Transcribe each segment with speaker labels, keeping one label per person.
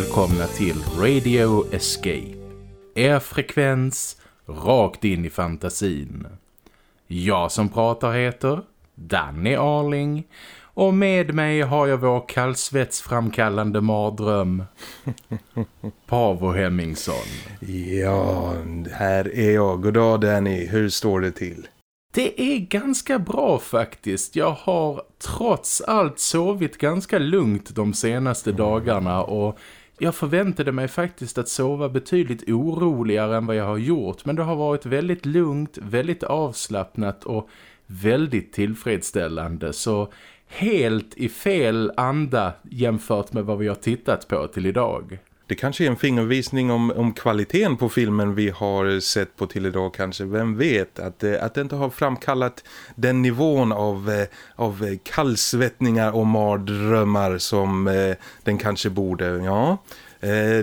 Speaker 1: Välkomna till Radio Escape. Er frekvens rakt in i fantasin. Jag som pratar heter Danny Arling och med mig har jag vår kallsvetsframkallande mardröm Pavo Hemmingsson.
Speaker 2: Ja, här är jag. God dag Danny, hur står det till?
Speaker 1: Det är ganska bra faktiskt. Jag har trots allt sovit ganska lugnt de senaste dagarna och jag förväntade mig faktiskt att sova betydligt oroligare än vad jag har gjort. Men det har varit väldigt lugnt, väldigt avslappnat och väldigt tillfredsställande. Så helt i fel anda jämfört med vad vi har tittat på till idag.
Speaker 2: Det kanske är en fingervisning om, om kvaliteten på filmen vi har sett på till idag kanske. Vem vet att, eh, att det inte har framkallat den nivån av, eh, av kallsvettningar och mardrömmar som eh, den kanske borde. Ja,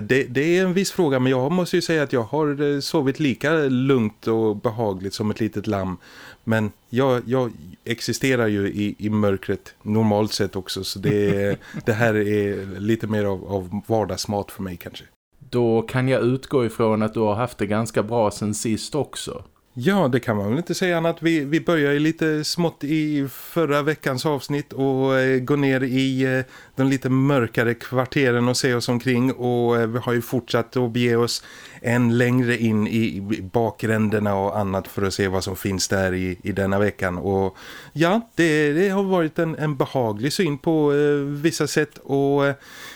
Speaker 2: det, det, är en viss fråga men jag måste ju säga att jag har sovit lika lugnt och behagligt som ett litet lamm. Men jag, jag existerar ju i, i mörkret normalt sett också så det, det här är lite mer av, av vardagsmat för mig kanske.
Speaker 1: Då kan jag utgå ifrån att du har haft det ganska bra sen sist också.
Speaker 2: Ja, det kan man väl inte säga annat. Vi, vi börjar lite smått i förra veckans avsnitt och eh, går ner i eh, de lite mörkare kvarteren och se oss omkring. Och eh, vi har ju fortsatt att bege oss än längre in i bakränderna och annat för att se vad som finns där i, i denna veckan. Och ja, det, det har varit en, en behaglig syn på eh, vissa sätt och eh,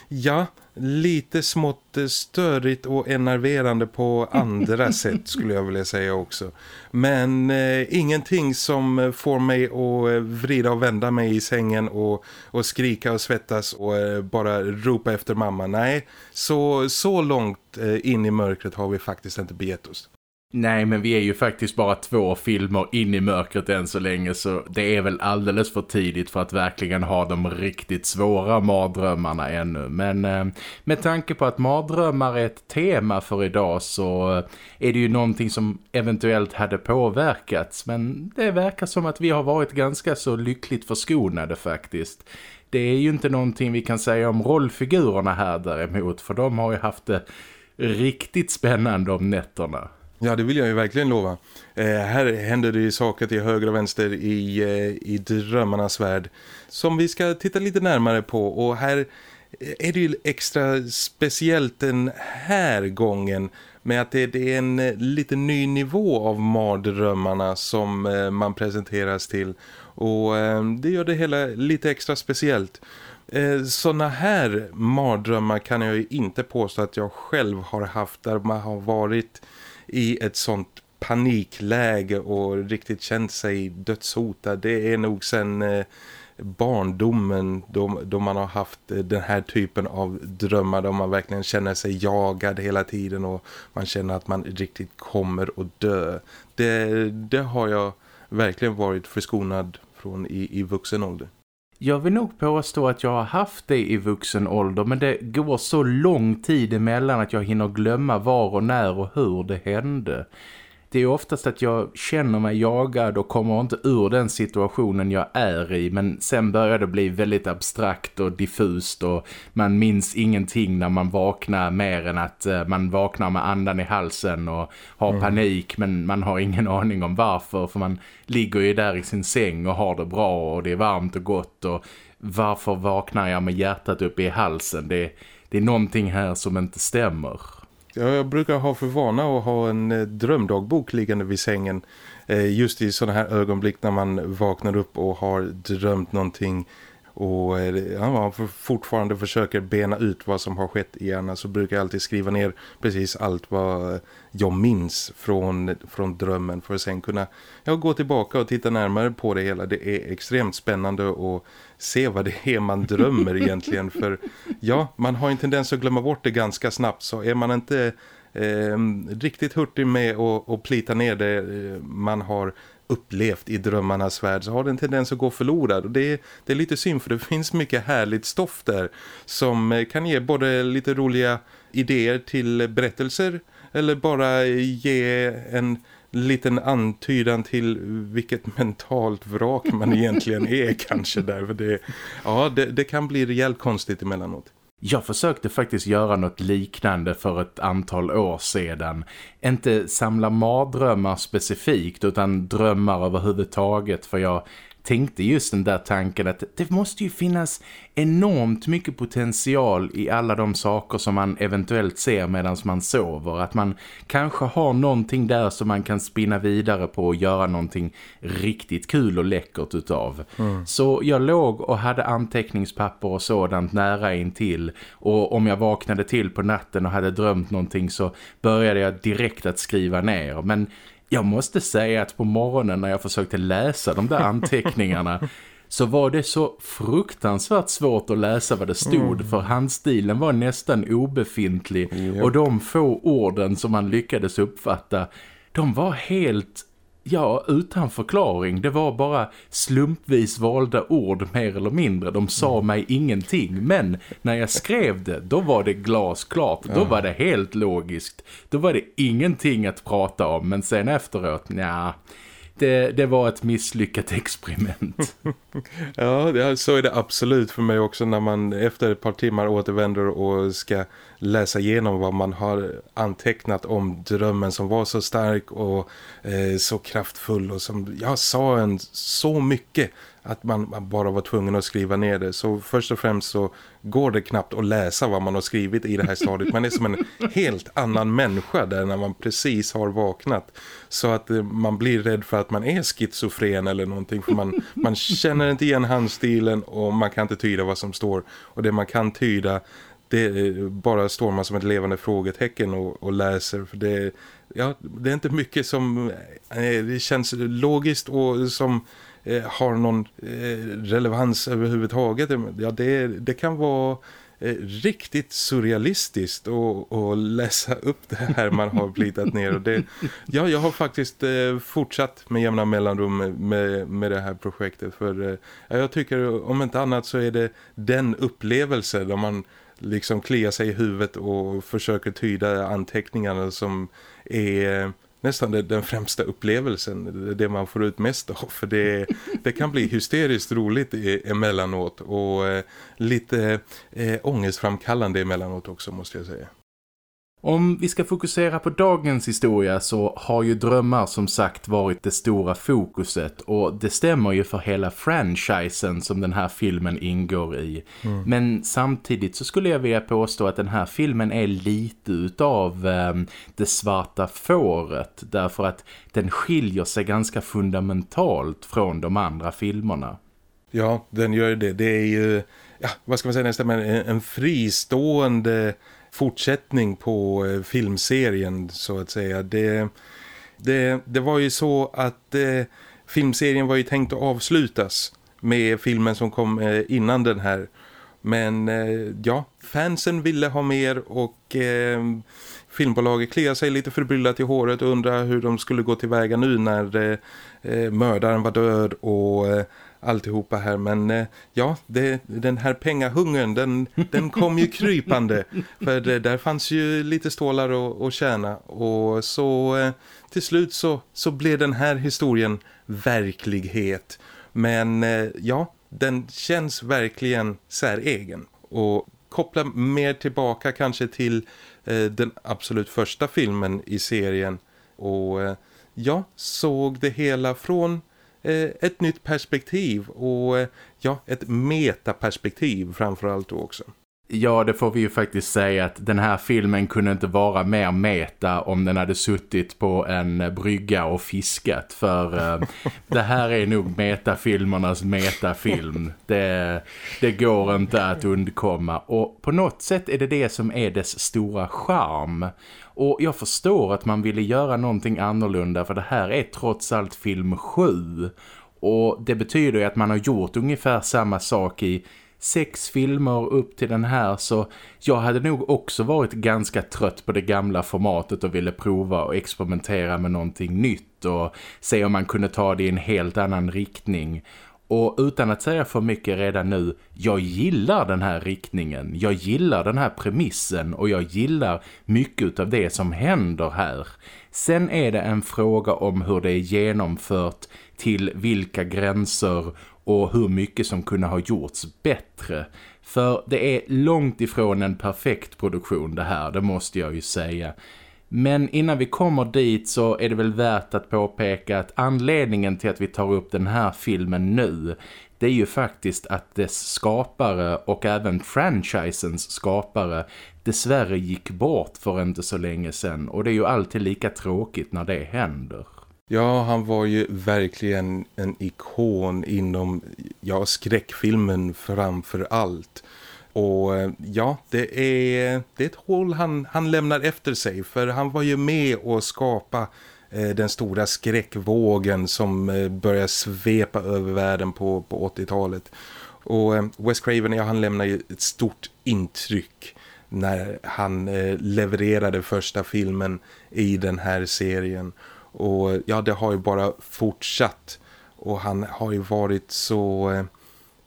Speaker 2: ja lite smått störigt och enerverande på andra sätt skulle jag vilja säga också. Men eh, ingenting som får mig att eh, vrida och vända mig i sängen och, och skrika och svettas och eh, bara ropa efter mamma. Nej, så, så långt eh, in i mörkret har vi faktiskt inte begett oss.
Speaker 1: Nej, men vi är ju faktiskt bara två filmer in i mörkret än så länge så det är väl alldeles för tidigt för att verkligen ha de riktigt svåra mardrömmarna ännu. Men eh, med tanke på att mardrömmar är ett tema för idag så eh, är det ju någonting som eventuellt hade påverkats. Men det verkar som att vi har varit ganska så lyckligt förskonade faktiskt. Det är ju inte någonting vi kan säga om rollfigurerna här däremot för de har ju haft det riktigt spännande om nätterna.
Speaker 2: Ja, det vill jag ju verkligen lova. Eh, här händer det ju saker till höger och vänster i, eh, i drömmarnas värld som vi ska titta lite närmare på. Och här är det ju extra speciellt den här gången med att det, det är en eh, lite ny nivå av mardrömmarna som eh, man presenteras till. Och eh, det gör det hela lite extra speciellt. Eh, här mardrömmar kan jag ju inte påstå att jag själv har haft där man har varit i ett sånt panikläge och riktigt känt sig dödshotad. Det är nog sen eh, barndomen då, då man har haft eh, den här typen av drömmar där man verkligen känner sig jagad hela tiden och man känner att man riktigt kommer att dö. Det, det har jag verkligen varit förskonad från i, i vuxen ålder.
Speaker 1: Jag vill nog påstå att jag har haft det i vuxen ålder men det går så lång tid emellan att jag hinner glömma var och när och hur det hände. Det är oftast att jag känner mig jagad och kommer inte ur den situationen jag är i men sen börjar det bli väldigt abstrakt och diffust och man minns ingenting när man vaknar mer än att eh, man vaknar med andan i halsen och har mm. panik men man har ingen aning om varför för man ligger ju där i sin säng och har det bra och det är varmt och gott och varför vaknar jag med hjärtat uppe i halsen? Det, det är någonting här som inte stämmer.
Speaker 2: Jag brukar ha för vana att ha en eh, drömdagbok liggande vid sängen eh, just i sådana här ögonblick när man vaknar upp och har drömt någonting och eh, ja, man fortfarande försöker bena ut vad som har skett i hjärnan så brukar jag alltid skriva ner precis allt vad jag minns från, från drömmen för att sen kunna ja, gå tillbaka och titta närmare på det hela. Det är extremt spännande att se vad det är man drömmer egentligen för ja, man har en tendens att glömma bort det ganska snabbt så är man inte eh, riktigt hurtig med att, att plita ner det eh, man har upplevt i drömmarnas värld så har den tendens att gå förlorad och det är, det är lite synd för det finns mycket härligt stoff där som eh, kan ge både lite roliga idéer till berättelser eller bara ge en liten antydan till vilket mentalt vrak man egentligen är kanske där. För det, ja, det, det kan bli rejält konstigt emellanåt.
Speaker 1: Jag försökte faktiskt göra något liknande för ett antal år sedan. Inte samla mardrömmar specifikt utan drömmar överhuvudtaget för jag tänkte just den där tanken att det måste ju finnas enormt mycket potential i alla de saker som man eventuellt ser medan man sover. Att man kanske har någonting där som man kan spinna vidare på och göra någonting riktigt kul och läckert utav. Mm. Så jag låg och hade anteckningspapper och sådant nära in till och om jag vaknade till på natten och hade drömt någonting så började jag direkt att skriva ner. Men jag måste säga att på morgonen när jag försökte läsa de där anteckningarna så var det så fruktansvärt svårt att läsa vad det stod mm. för handstilen var nästan obefintlig yep. och de få orden som man lyckades uppfatta de var helt Ja, utan förklaring. Det var bara slumpvis valda ord mer eller mindre. De sa mm. mig ingenting. Men när jag skrev det, då var det glasklart. Ja. Då var det helt logiskt. Då var det ingenting att prata om. Men sen efteråt, ja det, det var ett misslyckat experiment.
Speaker 2: ja, så är det absolut för mig också när man efter ett par timmar återvänder och ska läsa igenom vad man har antecknat om drömmen som var så stark och eh, så kraftfull och som jag sa en så mycket att man, man, bara var tvungen att skriva ner det. Så först och främst så går det knappt att läsa vad man har skrivit i det här stadiet. Man är som en helt annan människa där när man precis har vaknat. Så att eh, man blir rädd för att man är schizofren eller någonting. För man, man känner inte igen handstilen och man kan inte tyda vad som står. Och det man kan tyda det eh, bara står man som ett levande frågetecken och, och läser. För det, ja, det är inte mycket som eh, det känns logiskt och som eh, har någon eh, relevans överhuvudtaget. Ja, det, det kan vara eh, riktigt surrealistiskt att läsa upp det här man har plitat ner. Och det, ja, jag har faktiskt eh, fortsatt med jämna mellanrum med, med det här projektet. För jag tycker om inte annat så är det den upplevelse där man liksom kliar sig i huvudet och försöker tyda anteckningarna som är nästan den främsta upplevelsen, det man får ut mest av. För det, det kan bli hysteriskt roligt emellanåt och eh, lite eh, ångestframkallande emellanåt också måste jag säga.
Speaker 1: Om vi ska fokusera på dagens historia så har ju drömmar som sagt varit det stora fokuset och det stämmer ju för hela franchisen som den här filmen ingår i. Mm. Men samtidigt så skulle jag vilja påstå att den här filmen är lite utav eh, det svarta fåret därför att den skiljer sig ganska fundamentalt från de andra filmerna.
Speaker 2: Ja, den gör det. Det är ju, ja, vad ska man säga nästan, en, en fristående fortsättning på eh, filmserien så att säga. Det, det, det var ju så att eh, filmserien var ju tänkt att avslutas med filmen som kom eh, innan den här. Men eh, ja, fansen ville ha mer och eh, filmbolaget kliade sig lite förbryllat i håret och undrade hur de skulle gå tillväga nu när eh, eh mördaren var död och eh, alltihopa här. Men eh, ja, det, den här pengahungern, den, den kom ju krypande. För det, där fanns ju lite stålar att tjäna. Och så eh, till slut så, så blev den här historien verklighet. Men eh, ja, den känns verkligen säregen. Och koppla mer tillbaka kanske till eh, den absolut första filmen i serien. Och eh, ja, såg det hela från Eh, Eh, ett nytt perspektiv och eh, ja, ett metaperspektiv framförallt då också.
Speaker 1: Ja, det får vi ju faktiskt säga att den här filmen kunde inte vara mer meta om den hade suttit på en brygga och fiskat. För eh, det här är nog metafilmernas metafilm. Det, det går inte att undkomma. Och på något sätt är det det som är dess stora charm. Och jag förstår att man ville göra någonting annorlunda för det här är trots allt film 7. Och det betyder ju att man har gjort ungefär samma sak i sex filmer upp till den här så jag hade nog också varit ganska trött på det gamla formatet och ville prova och experimentera med någonting nytt och se om man kunde ta det i en helt annan riktning. Och utan att säga för mycket redan nu, jag gillar den här riktningen. Jag gillar den här premissen och jag gillar mycket av det som händer här. Sen är det en fråga om hur det är genomfört till vilka gränser och hur mycket som kunde ha gjorts bättre. För det är långt ifrån en perfekt produktion det här, det måste jag ju säga. Men innan vi kommer dit så är det väl värt att påpeka att anledningen till att vi tar upp den här filmen nu det är ju faktiskt att dess skapare och även franchisens skapare dessvärre gick bort för inte så länge sedan och det är ju alltid lika tråkigt när det händer.
Speaker 2: Ja, han var ju verkligen en ikon inom ja, skräckfilmen framför allt. Och eh, ja, det är, det är ett hål han, han lämnar efter sig för han var ju med och skapa eh, den stora skräckvågen som eh, börjar svepa över världen på, på 80-talet. Och eh, Wes Craven, ja, han lämnar ju ett stort intryck när han eh, levererade första filmen i den här serien. Och ja, det har ju bara fortsatt. Och han har ju varit så eh,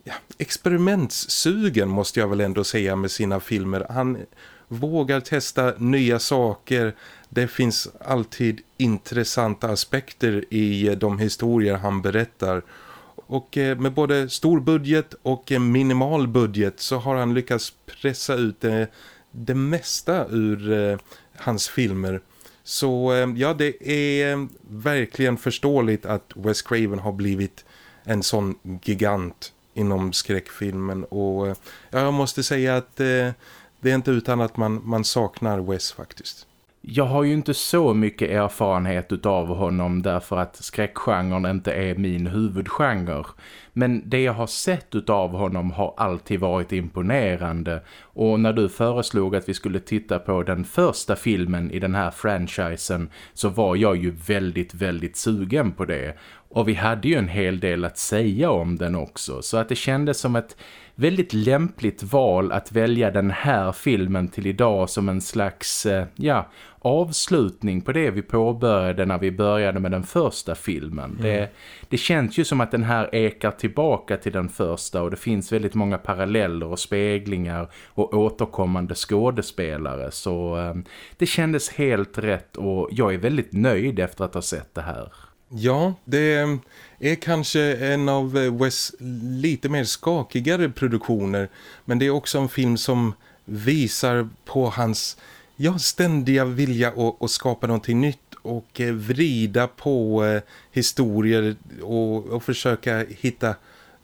Speaker 2: ja, experimentssugen måste jag väl ändå säga med sina filmer. Han vågar testa nya saker. Det finns alltid intressanta aspekter i eh, de historier han berättar. Och eh, med både stor budget och minimal budget så har han lyckats pressa ut det, det mesta ur eh, hans filmer. Så eh, ja, det är eh, verkligen förståeligt att Wes Craven har blivit en sån gigant inom skräckfilmen. Och ja, jag måste säga att det är inte utan att man, man saknar Wes faktiskt.
Speaker 1: Jag har ju inte så mycket erfarenhet av honom därför att skräckgenren inte är min huvudgenre. Men det jag har sett av honom har alltid varit imponerande. Och när du föreslog att vi skulle titta på den första filmen i den här franchisen så var jag ju väldigt, väldigt sugen på det. Och vi hade ju en hel del att säga om den också. Så att det kändes som ett väldigt lämpligt val att välja den här filmen till idag som en slags, eh, ja, avslutning på det vi påbörjade när vi började med den första filmen. Mm. Det, det känns ju som att den här ekar tillbaka till den första och det finns väldigt många paralleller och speglingar och återkommande skådespelare så eh, det kändes helt rätt och jag är väldigt nöjd efter att ha sett det här.
Speaker 2: Ja, det är kanske en av eh, Wes lite mer skakigare produktioner men det är också en film som visar på hans ja, ständiga vilja att, att skapa någonting nytt och eh, vrida på eh, historier och, och försöka hitta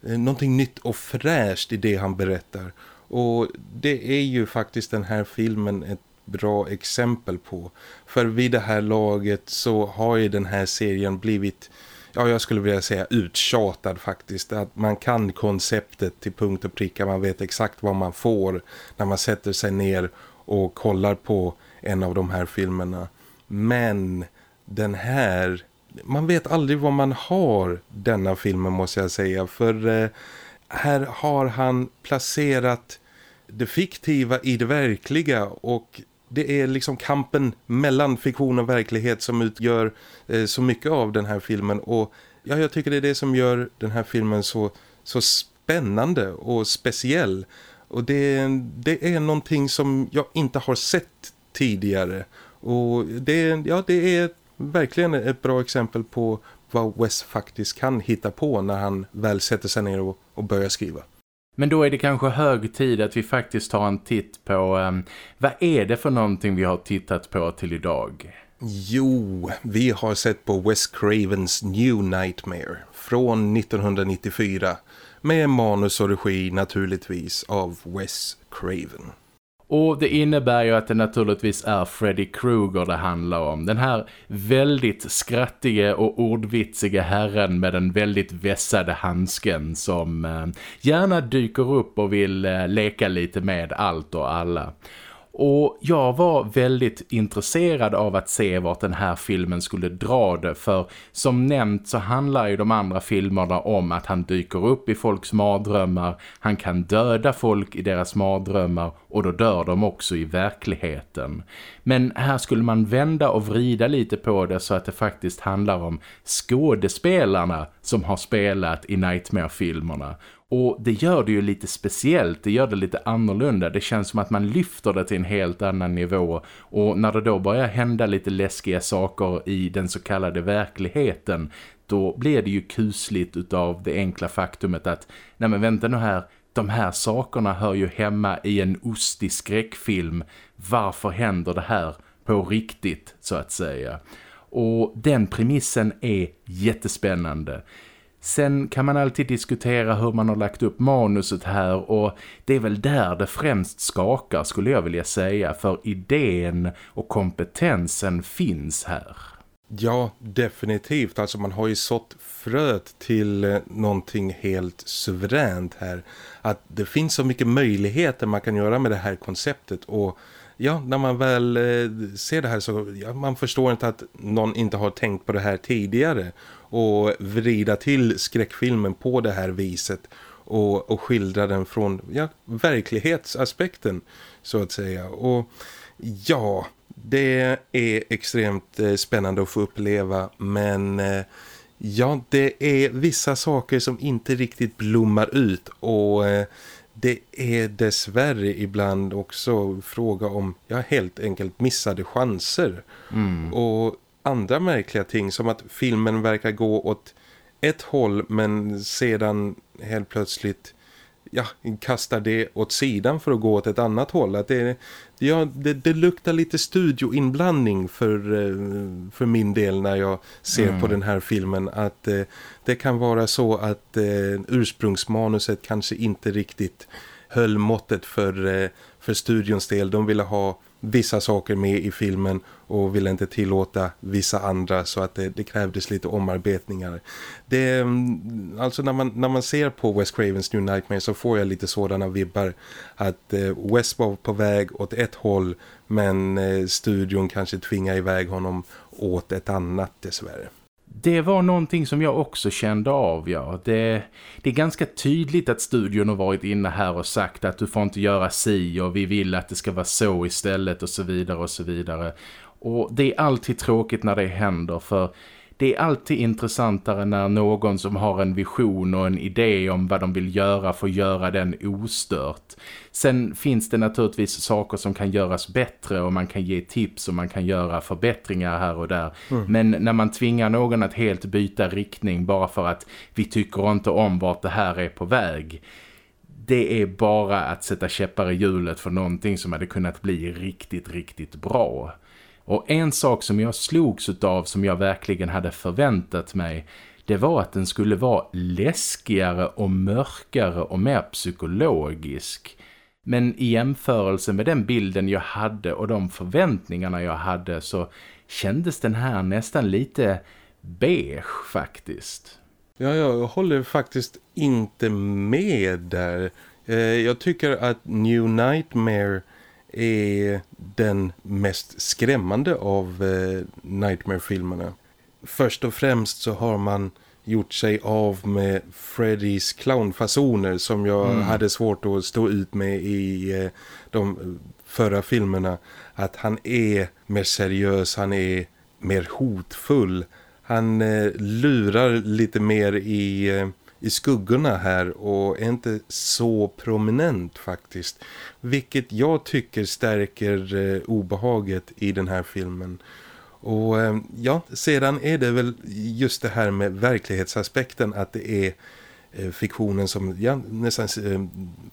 Speaker 2: eh, någonting nytt och fräscht i det han berättar. Och det är ju faktiskt den här filmen ett bra exempel på. För vid det här laget så har ju den här serien blivit, ja jag skulle vilja säga uttjatad faktiskt. Att man kan konceptet till punkt och pricka, man vet exakt vad man får när man sätter sig ner och kollar på en av de här filmerna. Men den här, man vet aldrig vad man har denna filmen måste jag säga. För eh, här har han placerat det fiktiva i det verkliga och det är liksom kampen mellan fiktion och verklighet som utgör eh, så mycket av den här filmen. Och ja, jag tycker det är det som gör den här filmen så, så spännande och speciell. Och det, det är någonting som jag inte har sett tidigare. Och det, ja, det är verkligen ett bra exempel på vad Wes faktiskt kan hitta på när han väl sätter sig ner och, och börjar skriva.
Speaker 1: Men då är det kanske hög tid att vi faktiskt tar en titt på um, vad är det för någonting vi har tittat på till idag?
Speaker 2: Jo, vi har sett på Wes Cravens New Nightmare från 1994 med manus och regi naturligtvis av Wes Craven.
Speaker 1: Och det innebär ju att det naturligtvis är Freddy Krueger det handlar om. Den här väldigt skrattige och ordvitsiga herren med den väldigt vässade handsken som eh, gärna dyker upp och vill eh, leka lite med allt och alla. Och jag var väldigt intresserad av att se vart den här filmen skulle dra det för som nämnt så handlar ju de andra filmerna om att han dyker upp i folks mardrömmar, han kan döda folk i deras mardrömmar och då dör de också i verkligheten. Men här skulle man vända och vrida lite på det så att det faktiskt handlar om skådespelarna som har spelat i Nightmare-filmerna och det gör det ju lite speciellt, det gör det lite annorlunda. Det känns som att man lyfter det till en helt annan nivå. Och när det då börjar hända lite läskiga saker i den så kallade verkligheten, då blir det ju kusligt utav det enkla faktumet att nej men vänta nu här, de här sakerna hör ju hemma i en ostig skräckfilm. Varför händer det här på riktigt så att säga? Och den premissen är jättespännande. Sen kan man alltid diskutera hur man har lagt upp manuset här och det är väl där det främst skakar skulle jag vilja säga för idén och kompetensen finns här.
Speaker 2: Ja, definitivt. Alltså man har ju sått fröet till eh, någonting helt suveränt här. Att det finns så mycket möjligheter man kan göra med det här konceptet och ja, när man väl eh, ser det här så ja, man förstår inte att någon inte har tänkt på det här tidigare och vrida till skräckfilmen på det här viset och, och skildra den från ja, verklighetsaspekten så att säga. Och ja, det är extremt eh, spännande att få uppleva men eh, ja, det är vissa saker som inte riktigt blommar ut och det är dessvärre ibland också fråga om ja, helt enkelt missade chanser. Mm. Och andra märkliga ting som att filmen verkar gå åt ett håll men sedan helt plötsligt ja, kastar det åt sidan för att gå åt ett annat håll. Att det, ja, det, det luktar lite studioinblandning för, eh, för min del när jag ser mm. på den här filmen. Att eh, det kan vara så att eh, ursprungsmanuset kanske inte riktigt höll måttet för, eh, för studions del. De ville ha vissa saker med i filmen och ville inte tillåta vissa andra så att det, det krävdes lite omarbetningar. Det, mm, alltså när man, när man ser på Wes Cravens New Nightmare så får jag lite sådana vibbar att eh, Wes var på väg åt ett håll men eh, studion kanske tvingar iväg honom åt ett annat dessvärre.
Speaker 1: Det var någonting som jag också kände av, ja. Det, det, är ganska tydligt att studion har varit inne här och sagt att du får inte göra si och vi vill att det ska vara så istället och så vidare och så vidare. Och det är alltid tråkigt när det händer för det är alltid intressantare när någon som har en vision och en idé om vad de vill göra får göra den ostört. Sen finns det naturligtvis saker som kan göras bättre och man kan ge tips och man kan göra förbättringar här och där. Mm. Men när man tvingar någon att helt byta riktning bara för att vi tycker inte om vart det här är på väg det är bara att sätta käppar i hjulet för någonting som hade kunnat bli riktigt, riktigt bra. Och en sak som jag slogs av som jag verkligen hade förväntat mig det var att den skulle vara läskigare och mörkare och mer psykologisk. Men i jämförelse med den bilden jag hade och de förväntningarna jag hade så kändes den här nästan lite beige faktiskt.
Speaker 2: Ja, jag håller faktiskt inte med där. Eh, jag tycker att New Nightmare är den mest skrämmande av eh, Nightmare-filmerna. Först och främst så har man gjort sig av med Freddys clownfasoner som jag mm. hade svårt att stå ut med i eh, de förra filmerna. Att han är mer seriös, han är mer hotfull. Han eh, lurar lite mer i, eh, i skuggorna här och är inte så prominent faktiskt. Vilket jag tycker stärker eh, obehaget i den här filmen. Och eh, ja, sedan är det väl just det här med verklighetsaspekten att det är eh, fiktionen som ja, nästan eh,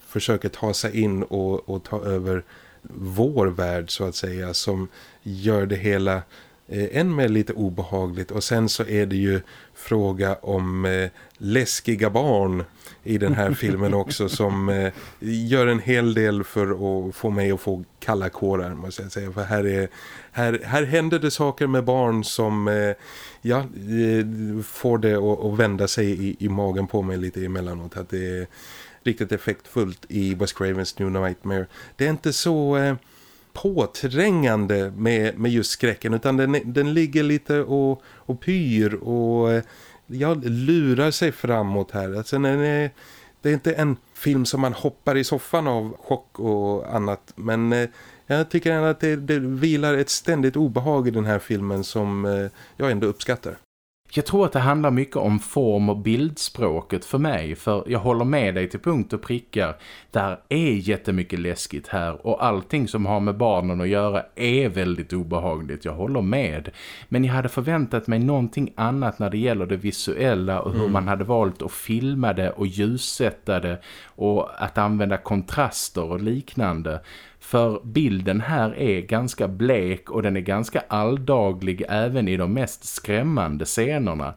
Speaker 2: försöker ta sig in och, och ta över vår värld så att säga som gör det hela eh, än mer lite obehagligt och sen så är det ju fråga om eh, läskiga barn i den här filmen också som eh, gör en hel del för att få mig att få kalla kårar måste jag säga. För här, är, här, här händer det saker med barn som eh, ja, eh, får det att, att vända sig i, i magen på mig lite emellanåt. Att det är riktigt effektfullt i Wes Cravens New Nightmare. Det är inte så... Påträngande med, med just skräcken utan den, den ligger lite och, och pyr och jag ja, lurar sig framåt här. Alltså den är, det är inte en film som man hoppar i soffan av chock och annat men eh, jag tycker ändå att det, det vilar ett ständigt obehag i den här filmen som eh, jag ändå uppskattar.
Speaker 1: Jag tror att det handlar mycket om form och bildspråket för mig för jag håller med dig till punkt och prickar. Där är jättemycket läskigt här och allting som har med barnen att göra är väldigt obehagligt, jag håller med. Men jag hade förväntat mig någonting annat när det gäller det visuella och hur mm. man hade valt att filma det och ljussätta det och att använda kontraster och liknande. För bilden här är ganska blek och den är ganska alldaglig även i de mest skrämmande scenerna.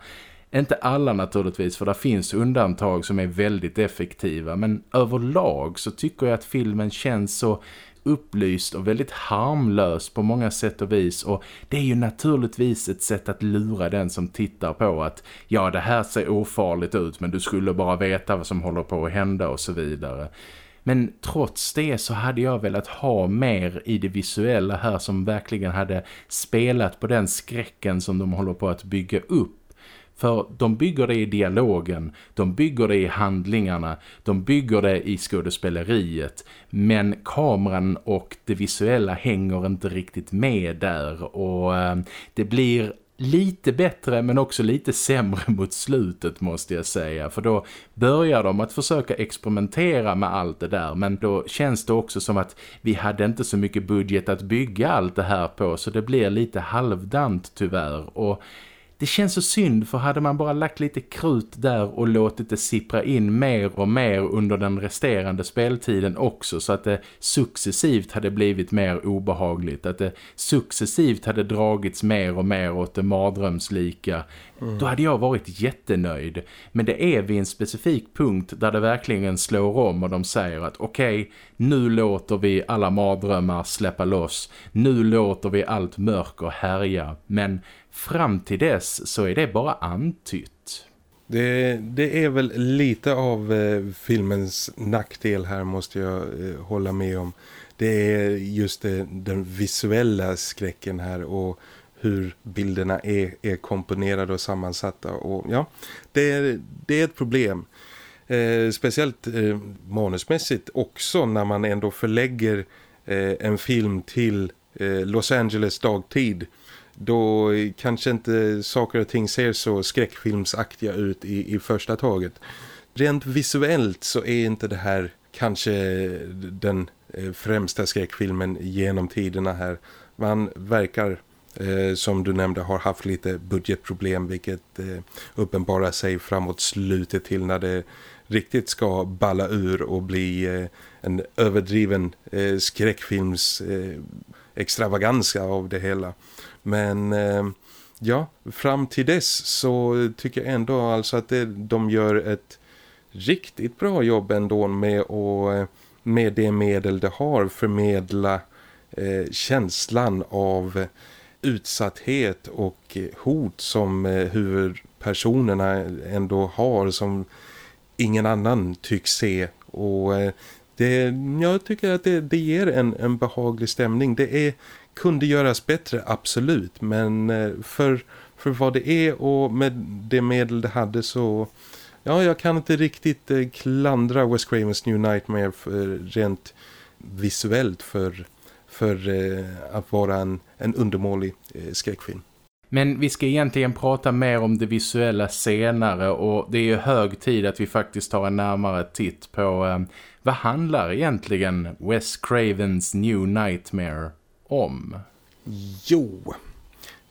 Speaker 1: Inte alla naturligtvis för det finns undantag som är väldigt effektiva men överlag så tycker jag att filmen känns så upplyst och väldigt harmlös på många sätt och vis och det är ju naturligtvis ett sätt att lura den som tittar på att ja det här ser ofarligt ut men du skulle bara veta vad som håller på att hända och så vidare. Men trots det så hade jag velat ha mer i det visuella här som verkligen hade spelat på den skräcken som de håller på att bygga upp. För de bygger det i dialogen, de bygger det i handlingarna, de bygger det i skådespeleriet. Men kameran och det visuella hänger inte riktigt med där och eh, det blir lite bättre men också lite sämre mot slutet måste jag säga. För då börjar de att försöka experimentera med allt det där. Men då känns det också som att vi hade inte så mycket budget att bygga allt det här på. Så det blir lite halvdant tyvärr. Och det känns så synd för hade man bara lagt lite krut där och låtit det sippra in mer och mer under den resterande speltiden också så att det successivt hade blivit mer obehagligt. Att det successivt hade dragits mer och mer åt det mardrömslika. Mm. Då hade jag varit jättenöjd. Men det är vid en specifik punkt där det verkligen slår om och de säger att okej, okay, nu låter vi alla mardrömmar släppa loss. Nu låter vi allt mörker härja. Men fram till dess så är det bara antytt.
Speaker 2: Det, det är väl lite av eh, filmens nackdel här måste jag eh, hålla med om. Det är just det, den visuella skräcken här och hur bilderna är, är komponerade och sammansatta. Och ja, det är, det är ett problem. Eh, speciellt eh, manusmässigt också när man ändå förlägger eh, en film till eh, Los Angeles dagtid- då kanske inte saker och ting ser så skräckfilmsaktiga ut i, i första taget. Rent visuellt så är inte det här kanske den eh, främsta skräckfilmen genom tiderna här. Man verkar eh, som du nämnde har haft lite budgetproblem vilket eh, uppenbarar sig framåt slutet till när det riktigt ska balla ur och bli eh, en överdriven eh, skräckfilms eh, av det hela. Men eh, ja, fram till dess så tycker jag ändå alltså att det, de gör ett riktigt bra jobb ändå med att eh, med det medel det har förmedla eh, känslan av utsatthet och hot som eh, huvudpersonerna ändå har som ingen annan tycks se och eh, det, jag tycker att det, det ger en, en behaglig stämning. Det är kunde göras bättre, absolut. Men eh, för, för vad det är och med det medel det hade så... Ja, jag kan inte riktigt eh, klandra Wes Cravens New Nightmare för, rent visuellt för, för eh, att vara en, en undermålig skräckfilm.
Speaker 1: Men vi ska egentligen prata mer om det visuella senare och det är ju hög tid att vi faktiskt tar en närmare titt på eh, vad handlar egentligen Wes Cravens New Nightmare om?
Speaker 2: Jo,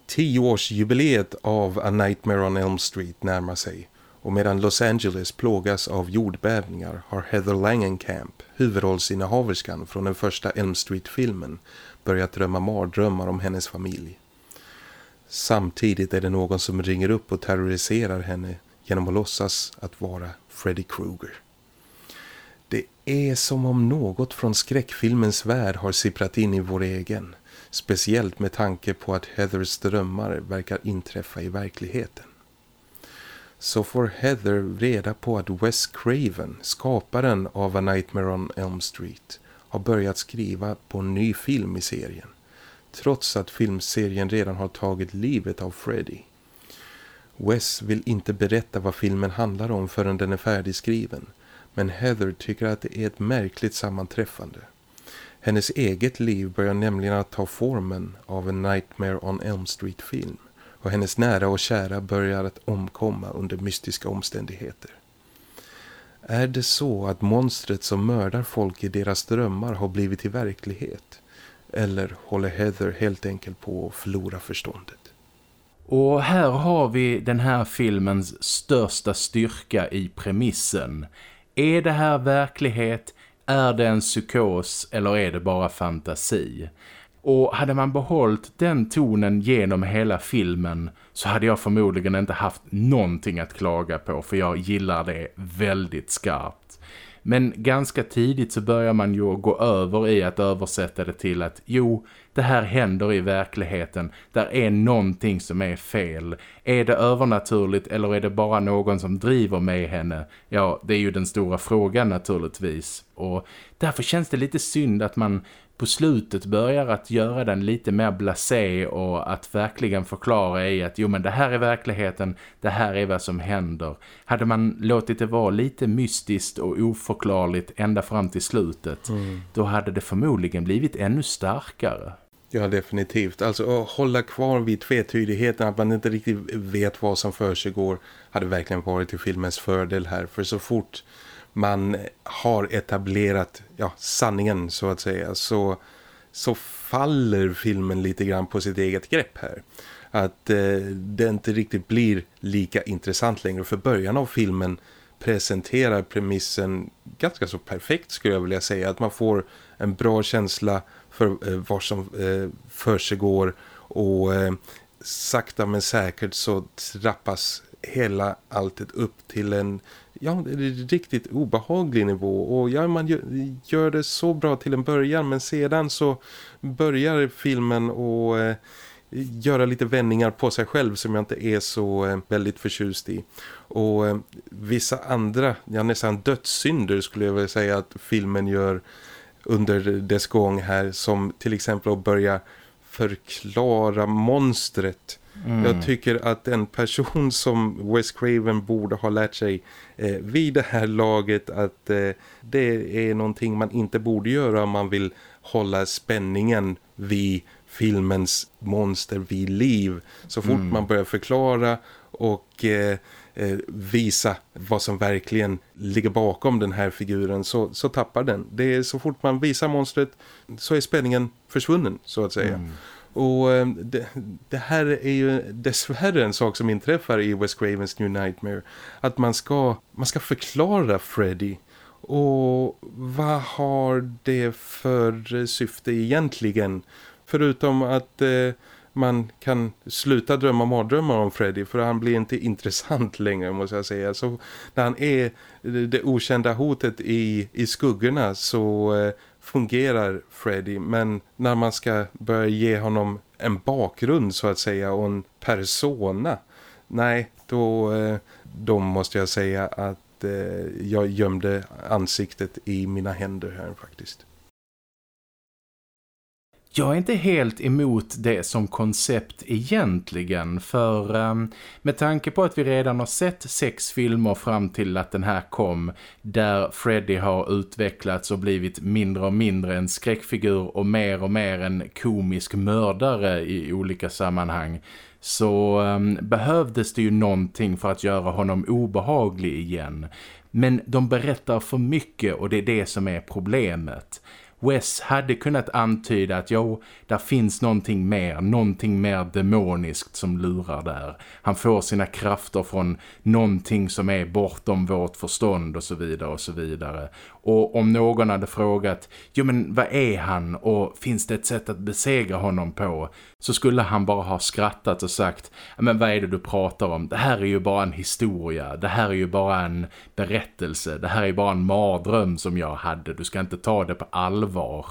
Speaker 2: tioårsjubileet av A Nightmare on Elm Street närmar sig. Och medan Los Angeles plågas av jordbävningar har Heather Langenkamp, huvudrollsinnehaverskan från den första Elm Street-filmen, börjat drömma mardrömmar om hennes familj. Samtidigt är det någon som ringer upp och terroriserar henne genom att låtsas att vara Freddy Krueger. Det är som om något från skräckfilmens värld har sipprat in i vår egen. Speciellt med tanke på att Heathers drömmar verkar inträffa i verkligheten. Så får Heather reda på att Wes Craven, skaparen av A Nightmare on Elm Street, har börjat skriva på en ny film i serien. Trots att filmserien redan har tagit livet av Freddy. Wes vill inte berätta vad filmen handlar om förrän den är färdigskriven- men Heather tycker att det är ett märkligt sammanträffande. Hennes eget liv börjar nämligen att ta formen av en Nightmare on Elm Street-film. och hennes nära och kära börjar att omkomma under mystiska omständigheter. Är det så att monstret som mördar folk i deras drömmar har blivit till verklighet? Eller håller Heather helt enkelt på att förlora förståndet?
Speaker 1: Och här har vi den här filmens största styrka i premissen. Är det här verklighet? Är det en psykos eller är det bara fantasi? Och hade man behållit den tonen genom hela filmen så hade jag förmodligen inte haft någonting att klaga på för jag gillar det väldigt skarpt. Men ganska tidigt så börjar man ju gå över i att översätta det till att jo, det här händer i verkligheten. Där är någonting som är fel. Är det övernaturligt eller är det bara någon som driver med henne? Ja, det är ju den stora frågan naturligtvis. Och därför känns det lite synd att man på slutet börjar att göra den lite mer blasé och att verkligen förklara i att jo men det här är verkligheten, det här är vad som händer. Hade man låtit det vara lite mystiskt och oförklarligt ända fram till slutet, mm. då hade det förmodligen blivit ännu starkare.
Speaker 2: Ja, definitivt. Alltså att hålla kvar vid tvetydigheten, att man inte riktigt vet vad som för sig går, hade verkligen varit till filmens fördel här. För så fort man har etablerat ja, sanningen så att säga så, så faller filmen lite grann på sitt eget grepp här. Att eh, det inte riktigt blir lika intressant längre. För början av filmen presenterar premissen ganska så perfekt skulle jag vilja säga. Att man får en bra känsla för eh, vad som eh, för sig går och eh, sakta men säkert så trappas hela alltet upp till en ja, riktigt obehaglig nivå och ja, man gör, gör, det så bra till en början men sedan så börjar filmen och eh, göra lite vändningar på sig själv som jag inte är så eh, väldigt förtjust i. Och eh, vissa andra, ja nästan dödssynder skulle jag vilja säga att filmen gör under dess gång här som till exempel att börja förklara monstret Mm. Jag tycker att en person som Wes Craven borde ha lärt sig eh, vid det här laget att eh, det är någonting man inte borde göra om man vill hålla spänningen vid filmens monster vid liv. Så fort mm. man börjar förklara och eh, eh, visa vad som verkligen ligger bakom den här figuren så, så tappar den. Det är så fort man visar monstret så är spänningen försvunnen så att säga. Mm. Och eh, det, det, här är ju dessvärre en sak som inträffar i Wes Cravens New Nightmare. Att man ska, man ska förklara Freddy. Och vad har det för syfte egentligen? Förutom att eh, man kan sluta drömma mardrömmar om Freddy för han blir inte intressant längre måste jag säga. Så när han är det okända hotet i, i skuggorna så eh, fungerar Freddy men när man ska börja ge honom en bakgrund så att säga och en persona nej då, eh, då måste jag säga att eh, jag gömde ansiktet i mina händer här faktiskt.
Speaker 1: Jag är inte helt emot det som koncept egentligen för um, med tanke på att vi redan har sett sex filmer fram till att den här kom där Freddy har utvecklats och blivit mindre och mindre en skräckfigur och mer och mer en komisk mördare i olika sammanhang så um, behövdes det ju någonting för att göra honom obehaglig igen. Men de berättar för mycket och det är det som är problemet. Wes hade kunnat antyda att jo, där finns någonting mer, någonting mer demoniskt som lurar där. Han får sina krafter från någonting som är bortom vårt förstånd och så vidare och så vidare. Och om någon hade frågat, jo men vad är han och finns det ett sätt att besegra honom på? Så skulle han bara ha skrattat och sagt, men vad är det du pratar om? Det här är ju bara en historia, det här är ju bara en berättelse, det här är bara en mardröm som jag hade, du ska inte ta det på allvar.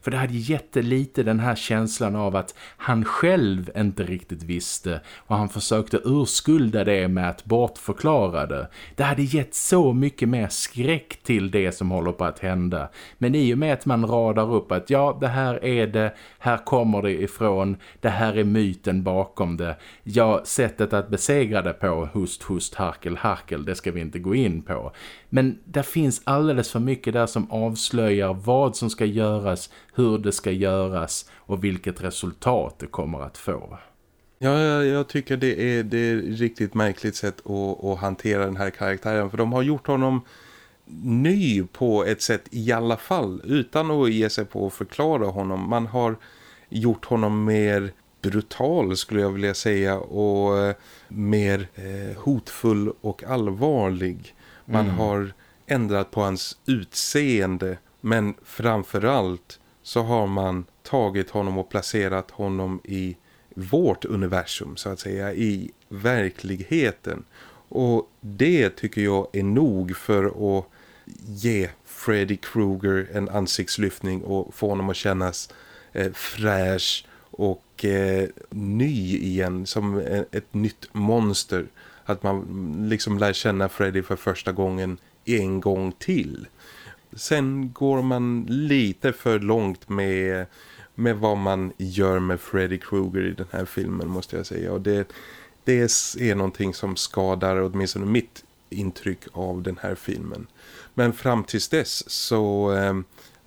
Speaker 1: För det hade jättelite den här känslan av att han själv inte riktigt visste och han försökte urskulda det med att bortförklara det. Det hade gett så mycket mer skräck till det som håller på att hända. Men i och med att man radar upp att ja, det här är det, här kommer det ifrån, det här är myten bakom det. Ja, sättet att besegra det på, host host harkel, harkel, det ska vi inte gå in på. Men det finns alldeles för mycket där som avslöjar vad som ska göras, hur det ska göras och vilket resultat det kommer att få.
Speaker 2: Ja, jag, jag tycker det är, det är ett riktigt märkligt sätt att, att hantera den här karaktären. För de har gjort honom ny på ett sätt i alla fall. Utan att ge sig på att förklara honom. Man har gjort honom mer brutal skulle jag vilja säga. Och eh, mer eh, hotfull och allvarlig. Man mm. har ändrat på hans utseende. Men framförallt så har man tagit honom och placerat honom i vårt universum så att säga, i verkligheten. Och det tycker jag är nog för att ge Freddy Krueger en ansiktslyftning och få honom att kännas eh, fräsch och eh, ny igen som eh, ett nytt monster. Att man liksom lär känna Freddy för första gången en gång till. Sen går man lite för långt med med vad man gör med Freddy Krueger i den här filmen måste jag säga. Och det, det är någonting som skadar åtminstone mitt intryck av den här filmen. Men fram tills dess så eh,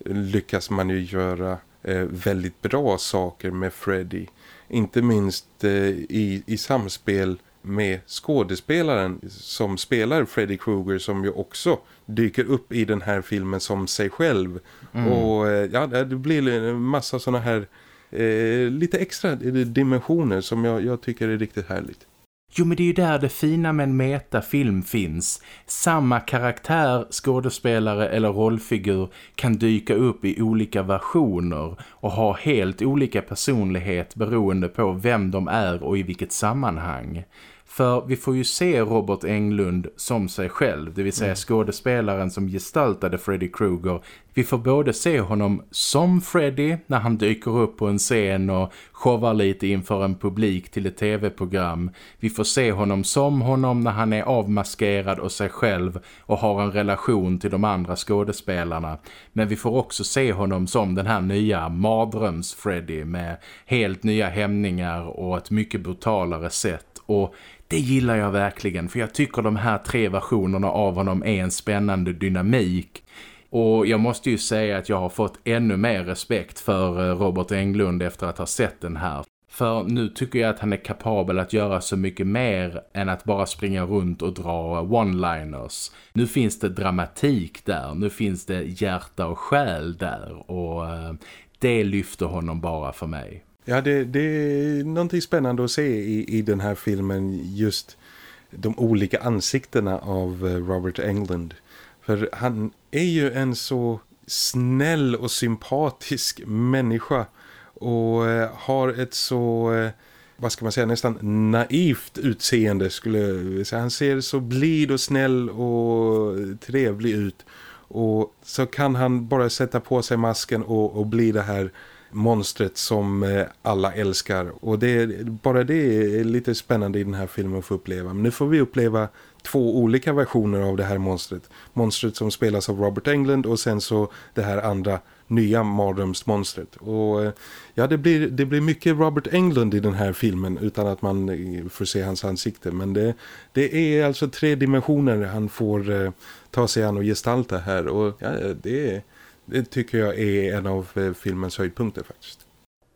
Speaker 2: lyckas man ju göra eh, väldigt bra saker med Freddy. Inte minst eh, i, i samspel med skådespelaren som spelar Freddy Krueger som ju också dyker upp i den här filmen som sig själv. Mm. Och eh, ja, det blir en massa sådana här eh, lite extra dimensioner som jag, jag tycker är riktigt härligt.
Speaker 1: Jo men det är ju där det fina med en metafilm finns. Samma karaktär, skådespelare eller rollfigur kan dyka upp i olika versioner och ha helt olika personlighet beroende på vem de är och i vilket sammanhang. För vi får ju se Robert Englund som sig själv, det vill säga mm. skådespelaren som gestaltade Freddy Krueger. Vi får både se honom som Freddy när han dyker upp på en scen och showar lite inför en publik till ett tv-program. Vi får se honom som honom när han är avmaskerad och sig själv och har en relation till de andra skådespelarna. Men vi får också se honom som den här nya mardröms-Freddy med helt nya hämningar och ett mycket brutalare sätt. Och det gillar jag verkligen för jag tycker de här tre versionerna av honom är en spännande dynamik. Och jag måste ju säga att jag har fått ännu mer respekt för eh, Robert Englund efter att ha sett den här. För nu tycker jag att han är kapabel att göra så mycket mer än att bara springa runt och dra one-liners. Nu finns det dramatik där, nu finns det hjärta och själ där och eh, det lyfter honom bara för mig.
Speaker 2: Ja, det, det är någonting spännande att se i, i den här filmen just de olika ansiktena av eh, Robert Englund. För han är ju en så snäll och sympatisk människa och eh, har ett så, eh, vad ska man säga, nästan naivt utseende skulle jag säga. Han ser så blid och snäll och trevlig ut och så kan han bara sätta på sig masken och, och bli det här monstret som eh, alla älskar. Och det, bara det är lite spännande i den här filmen att få uppleva. Men nu får vi uppleva två olika versioner av det här monstret. Monstret som spelas av Robert Englund och sen så det här andra nya mardrömsmonstret. Och eh, ja, det blir, det blir mycket Robert Englund i den här filmen utan att man eh, får se hans ansikte. Men det, det är alltså tre dimensioner han får eh, ta sig an och gestalta här. Och ja, det är det tycker jag är en av eh, filmens höjdpunkter faktiskt.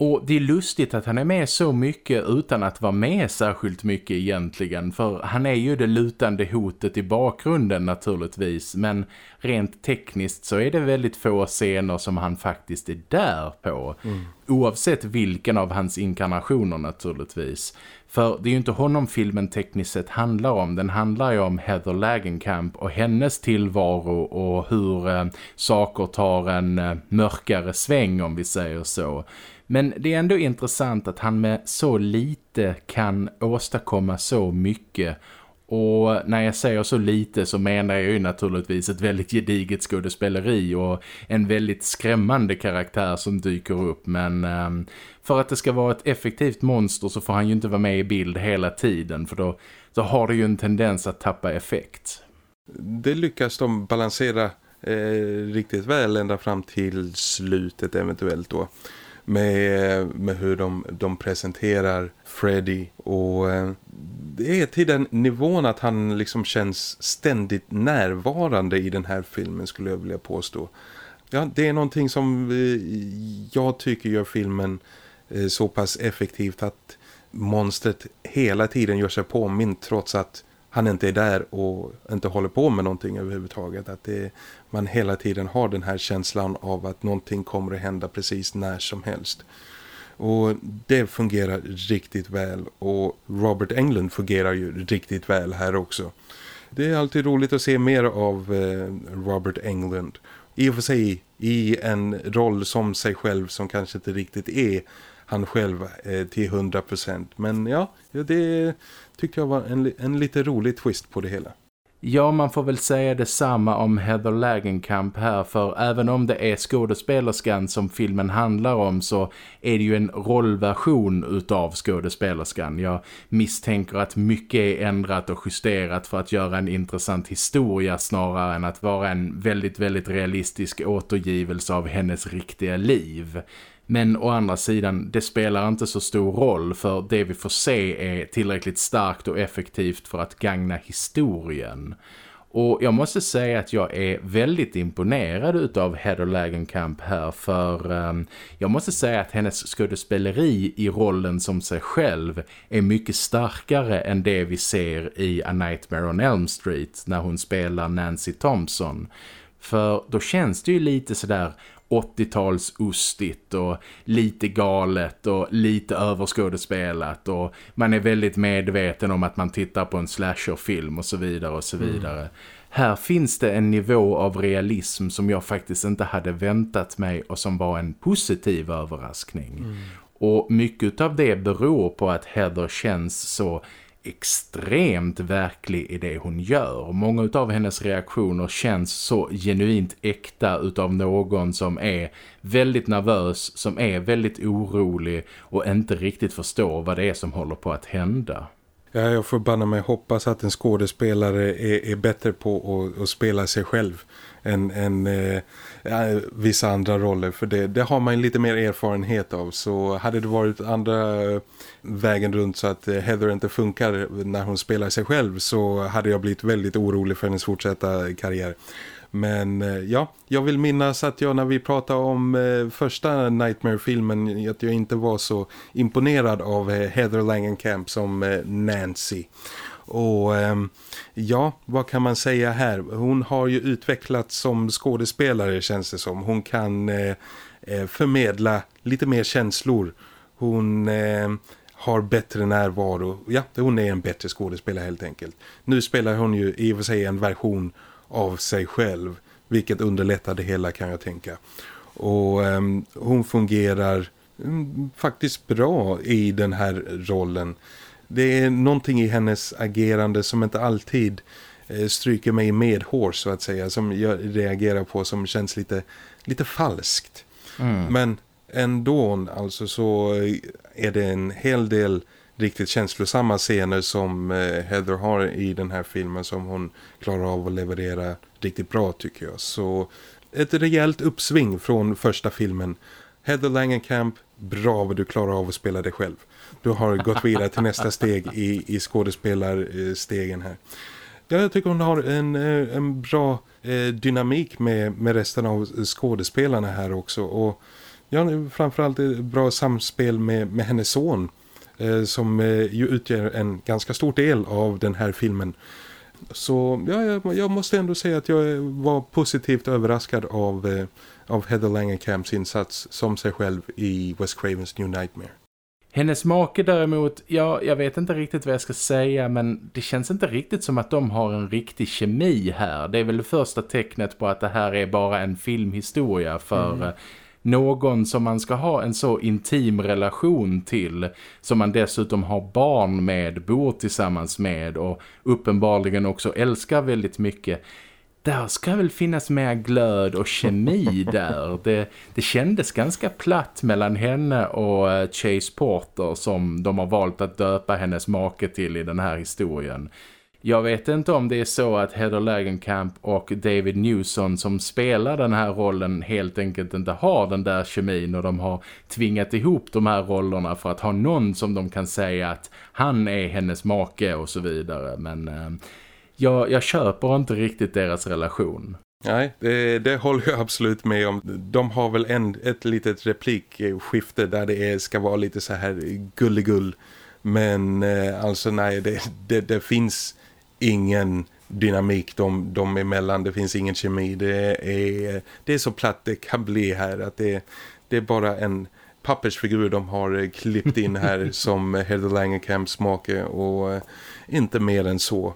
Speaker 1: Och det är lustigt att han är med så mycket utan att vara med särskilt mycket egentligen. För han är ju det lutande hotet i bakgrunden naturligtvis. Men rent tekniskt så är det väldigt få scener som han faktiskt är där på. Mm. Oavsett vilken av hans inkarnationer naturligtvis. För det är ju inte honom filmen tekniskt sett handlar om. Den handlar ju om Heather Lagenkamp och hennes tillvaro och hur eh, saker tar en eh, mörkare sväng om vi säger så. Men det är ändå intressant att han med så lite kan åstadkomma så mycket. Och när jag säger så lite så menar jag ju naturligtvis ett väldigt gediget skådespeleri och en väldigt skrämmande karaktär som dyker upp. Men ehm, för att det ska vara ett effektivt monster så får han ju inte vara med i bild hela tiden för då, då har det ju en tendens att tappa effekt.
Speaker 2: Det lyckas de balansera eh, riktigt väl ända fram till slutet eventuellt då med, med hur de, de presenterar Freddy och eh, det är till den nivån att han liksom känns ständigt närvarande i den här filmen skulle jag vilja påstå. Ja, det är någonting som eh, jag tycker gör filmen eh, så pass effektivt att monstret hela tiden gör sig påmint trots att han inte är där och inte håller på med någonting överhuvudtaget. Att det, man hela tiden har den här känslan av att någonting kommer att hända precis när som helst. Och det fungerar riktigt väl och Robert Englund fungerar ju riktigt väl här också. Det är alltid roligt att se mer av eh, Robert Englund. I och för sig i en roll som sig själv som kanske inte riktigt är han själv eh, till 100%. Men ja, det tyckte jag var en, en lite rolig twist på det hela.
Speaker 1: Ja, man får väl säga detsamma om Heather Lagenkamp här för även om det är skådespelerskan som filmen handlar om så är det ju en rollversion utav skådespelerskan. Jag misstänker att mycket är ändrat och justerat för att göra en intressant historia snarare än att vara en väldigt, väldigt realistisk återgivelse av hennes riktiga liv. Men å andra sidan, det spelar inte så stor roll för det vi får se är tillräckligt starkt och effektivt för att gagna historien. Och jag måste säga att jag är väldigt imponerad utav Heather Lagenkamp här för um, jag måste säga att hennes skådespeleri i rollen som sig själv är mycket starkare än det vi ser i A Nightmare on Elm Street när hon spelar Nancy Thompson. För då känns det ju lite sådär 80-tals ostigt och lite galet och lite överskådespelat och man är väldigt medveten om att man tittar på en slasherfilm och så vidare och så mm. vidare. Mm. Här finns det en nivå av realism som jag faktiskt inte hade väntat mig och som var en positiv överraskning. Mm. Och mycket av det beror på att Heather känns så extremt verklig i det hon gör. Många av hennes reaktioner känns så genuint äkta utav någon som är väldigt nervös, som är väldigt orolig och inte riktigt förstår vad det är som håller på att hända.
Speaker 2: Ja, jag får banna mig hoppas att en skådespelare är, är bättre på att, att spela sig själv än, än eh, vissa andra roller. För det, det har man lite mer erfarenhet av. Så hade det varit andra vägen runt så att Heather inte funkar när hon spelar sig själv så hade jag blivit väldigt orolig för hennes fortsatta karriär. Men eh, ja, jag vill minnas att jag när vi pratade om eh, första Nightmare-filmen att jag inte var så imponerad av eh, Heather Langenkamp som eh, Nancy. Och ehm, ja, vad kan man säga här? Hon har ju utvecklats som skådespelare känns det som. Hon kan eh, eh förmedla lite mer känslor. Hon eh, har bättre närvaro. Ja, hon är en bättre skådespelare helt enkelt. Nu spelar hon ju i och för sig en version av sig själv. Vilket underlättar det hela kan jag tänka. Och um, hon fungerar um, faktiskt bra i den här rollen. Det är någonting i hennes agerande som inte alltid eh, stryker mig med hår så att säga. Som jag reagerar på som känns lite, lite falskt. Mm. Men ändå alltså så är det en hel del riktigt känslosamma scener som eh, Heather har i den här filmen som hon klarar av att leverera riktigt bra tycker jag. Så ett rejält uppsving från första filmen. Heather Langenkamp, bra vad du klarar av att spela dig själv. Du har gått vidare till nästa steg i, i skådespelarstegen här. Ja, jag tycker hon har en, eh, en bra eh, dynamik med, med resten av skådespelarna här också. Och ja, framförallt ett bra samspel med, med hennes son eh, som ju utgör en ganska stor del av den här filmen. Så ja, jag, jag, måste ändå säga att jag var positivt överraskad av, av Heather Langenkamps insats som sig själv i Wes Cravens New Nightmare.
Speaker 1: Hennes make däremot, ja, jag vet inte riktigt vad jag ska säga men det känns inte riktigt som att de har en riktig kemi här. Det är väl det första tecknet på att det här är bara en filmhistoria för mm någon som man ska ha en så intim relation till som man dessutom har barn med, bor tillsammans med och uppenbarligen också älskar väldigt mycket där ska väl finnas mer glöd och kemi där. Det, det kändes ganska platt mellan henne och eh, Chase Porter som de har valt att döpa hennes make till i den här historien. Jag vet inte om det är så att Heather Lagenkamp och David Newson som spelar den här rollen helt enkelt inte har den där kemin och de har tvingat ihop de här rollerna för att ha någon som de kan säga att han är hennes make och så vidare. Men eh, jag, jag köper inte riktigt deras relation.
Speaker 2: Nej, det, det, håller jag absolut med om. De har väl en, ett litet replikskifte där det är, ska vara lite så här gulligull Men eh, alltså nej, det, det, det, finns ingen dynamik de, de emellan. Det finns ingen kemi. Det är, det är så platt det kan bli här. att Det, det är bara en pappersfigur de har klippt in här som Heather Langenkamps make och eh, inte mer än så.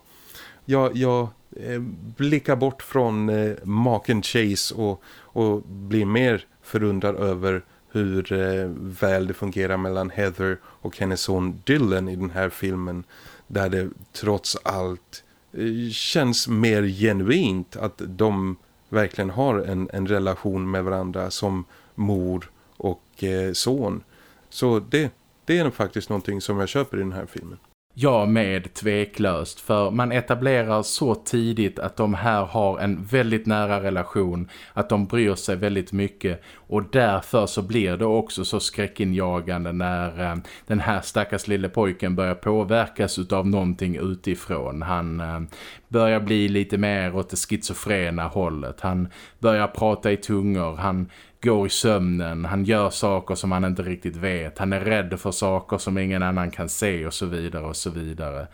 Speaker 2: Jag, jag eh, blickar bort från eh, maken Chase och, och blir mer förundrad över hur eh, väl det fungerar mellan Heather och hennes son Dylan i den här filmen. Där det trots allt eh, känns mer genuint att de verkligen har en, en relation med varandra som mor och eh, son. Så det, det är faktiskt någonting som jag köper i den här filmen.
Speaker 1: Ja, med tveklöst. För man etablerar så tidigt att de här har en väldigt nära relation. Att de bryr sig väldigt mycket. Och därför så blir det också så skräckinjagande när eh, den här stackars lille pojken börjar påverkas av någonting utifrån. Han eh, börjar bli lite mer åt det schizofrena hållet. Han börjar prata i tungor. Han går i sömnen, han gör saker som han inte riktigt vet, han är rädd för saker som ingen annan kan se och så vidare och så vidare.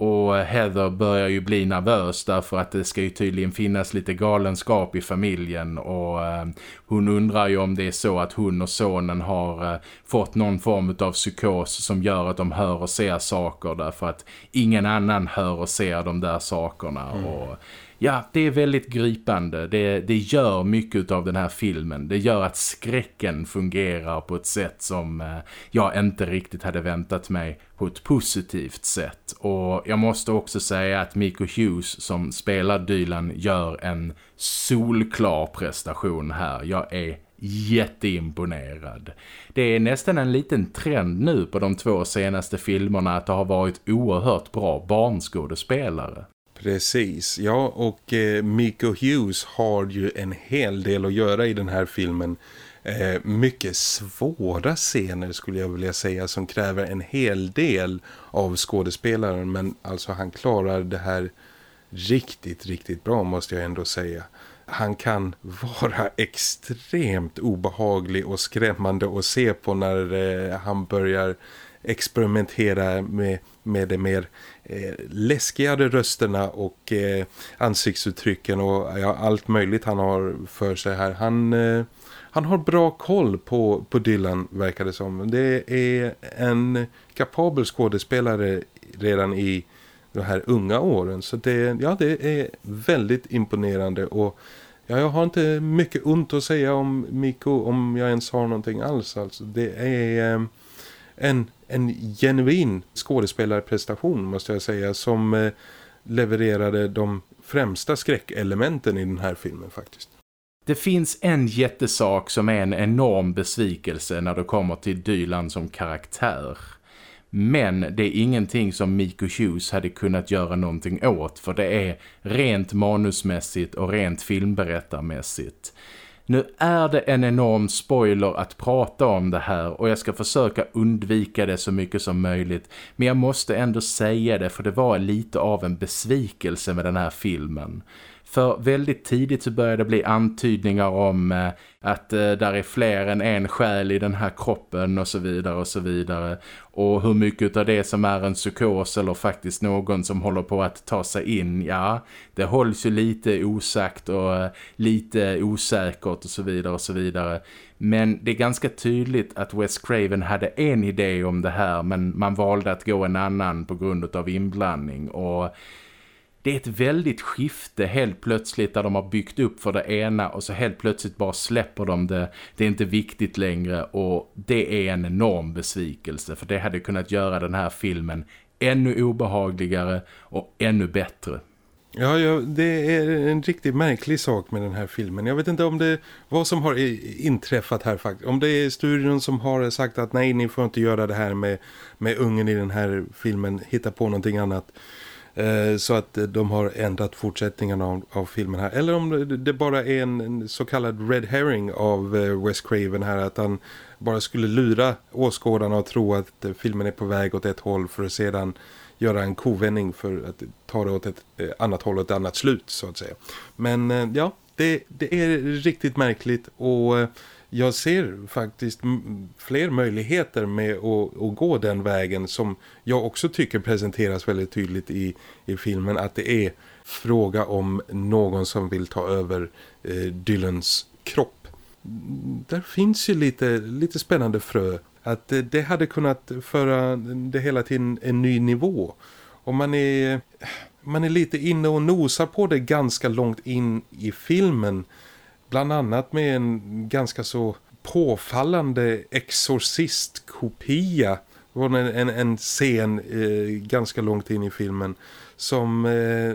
Speaker 1: Och Heather börjar ju bli nervös därför att det ska ju tydligen finnas lite galenskap i familjen och eh, hon undrar ju om det är så att hon och sonen har eh, fått någon form av psykos som gör att de hör och ser saker därför att ingen annan hör och ser de där sakerna mm. och ja, det är väldigt gripande. Det, det gör mycket av den här filmen. Det gör att skräcken fungerar på ett sätt som eh, jag inte riktigt hade väntat mig på ett positivt sätt. Och jag måste också säga att Miko Hughes som spelar Dylan gör en solklar prestation här. Jag är jätteimponerad. Det är nästan en liten trend nu på de två senaste filmerna att det har varit oerhört bra barnskådespelare.
Speaker 2: Precis, ja och eh, Miko Hughes har ju en hel del att göra i den här filmen. Eh, mycket svåra scener skulle jag vilja säga som kräver en hel del av skådespelaren. Men alltså han klarar det här riktigt, riktigt bra måste jag ändå säga. Han kan vara extremt obehaglig och skrämmande att se på när eh, han börjar experimentera med, med de mer eh, läskigare rösterna och eh, ansiktsuttrycken och ja, allt möjligt han har för sig här. Han, eh, han har bra koll på, på Dylan verkar det som. Det är en kapabel skådespelare redan i de här unga åren. Så det, ja, det är väldigt imponerande och ja, jag har inte mycket ont att säga om Miko om jag ens har någonting alls. Alltså, det är eh, en en genuin skådespelarprestation måste jag säga som eh, levererade de främsta skräckelementen i den här filmen faktiskt.
Speaker 1: Det finns en jättesak som är en enorm besvikelse när det kommer till Dylan som karaktär. Men det är ingenting som Miko Hughes hade kunnat göra någonting åt för det är rent manusmässigt och rent filmberättarmässigt. Nu är det en enorm spoiler att prata om det här och jag ska försöka undvika det så mycket som möjligt. Men jag måste ändå säga det för det var lite av en besvikelse med den här filmen. För väldigt tidigt så började det bli antydningar om eh, att eh, där är fler än en själ i den här kroppen och så vidare och så vidare. Och hur mycket av det som är en psykos eller faktiskt någon som håller på att ta sig in, ja, det hålls ju lite osagt och eh, lite osäkert och så vidare och så vidare. Men det är ganska tydligt att Wes Craven hade en idé om det här men man valde att gå en annan på grund av inblandning och det är ett väldigt skifte helt plötsligt där de har byggt upp för det ena och så helt plötsligt bara släpper de det. Det är inte viktigt längre och det är en enorm besvikelse för det hade kunnat göra den här filmen ännu obehagligare och ännu bättre.
Speaker 2: Ja, ja, det är en riktigt märklig sak med den här filmen. Jag vet inte om det vad som har inträffat här faktiskt. Om det är studion som har sagt att nej, ni får inte göra det här med, med ungen i den här filmen. Hitta på någonting annat. Eh, så att eh, de har ändrat fortsättningen av, av filmen här. Eller om det bara är en, så kallad red herring av eh, Wes Craven här. Att han bara skulle lura åskådarna och tro att filmen är på väg åt ett håll för att sedan göra en kovändning för att ta det åt ett annat håll och ett annat slut så att säga. Men ja, det, det är riktigt märkligt och jag ser faktiskt fler möjligheter med att, att, gå den vägen som jag också tycker presenteras väldigt tydligt i, i filmen. Att det är fråga om någon som vill ta över eh, Dylans kropp. Där finns ju lite, lite spännande frö. Att det, det hade kunnat föra det hela till en, en ny nivå. Och man är, man är lite inne och nosar på det ganska långt in i filmen- Bland annat med en ganska så påfallande exorcistkopia från en, en, en scen eh, ganska långt in i filmen som eh,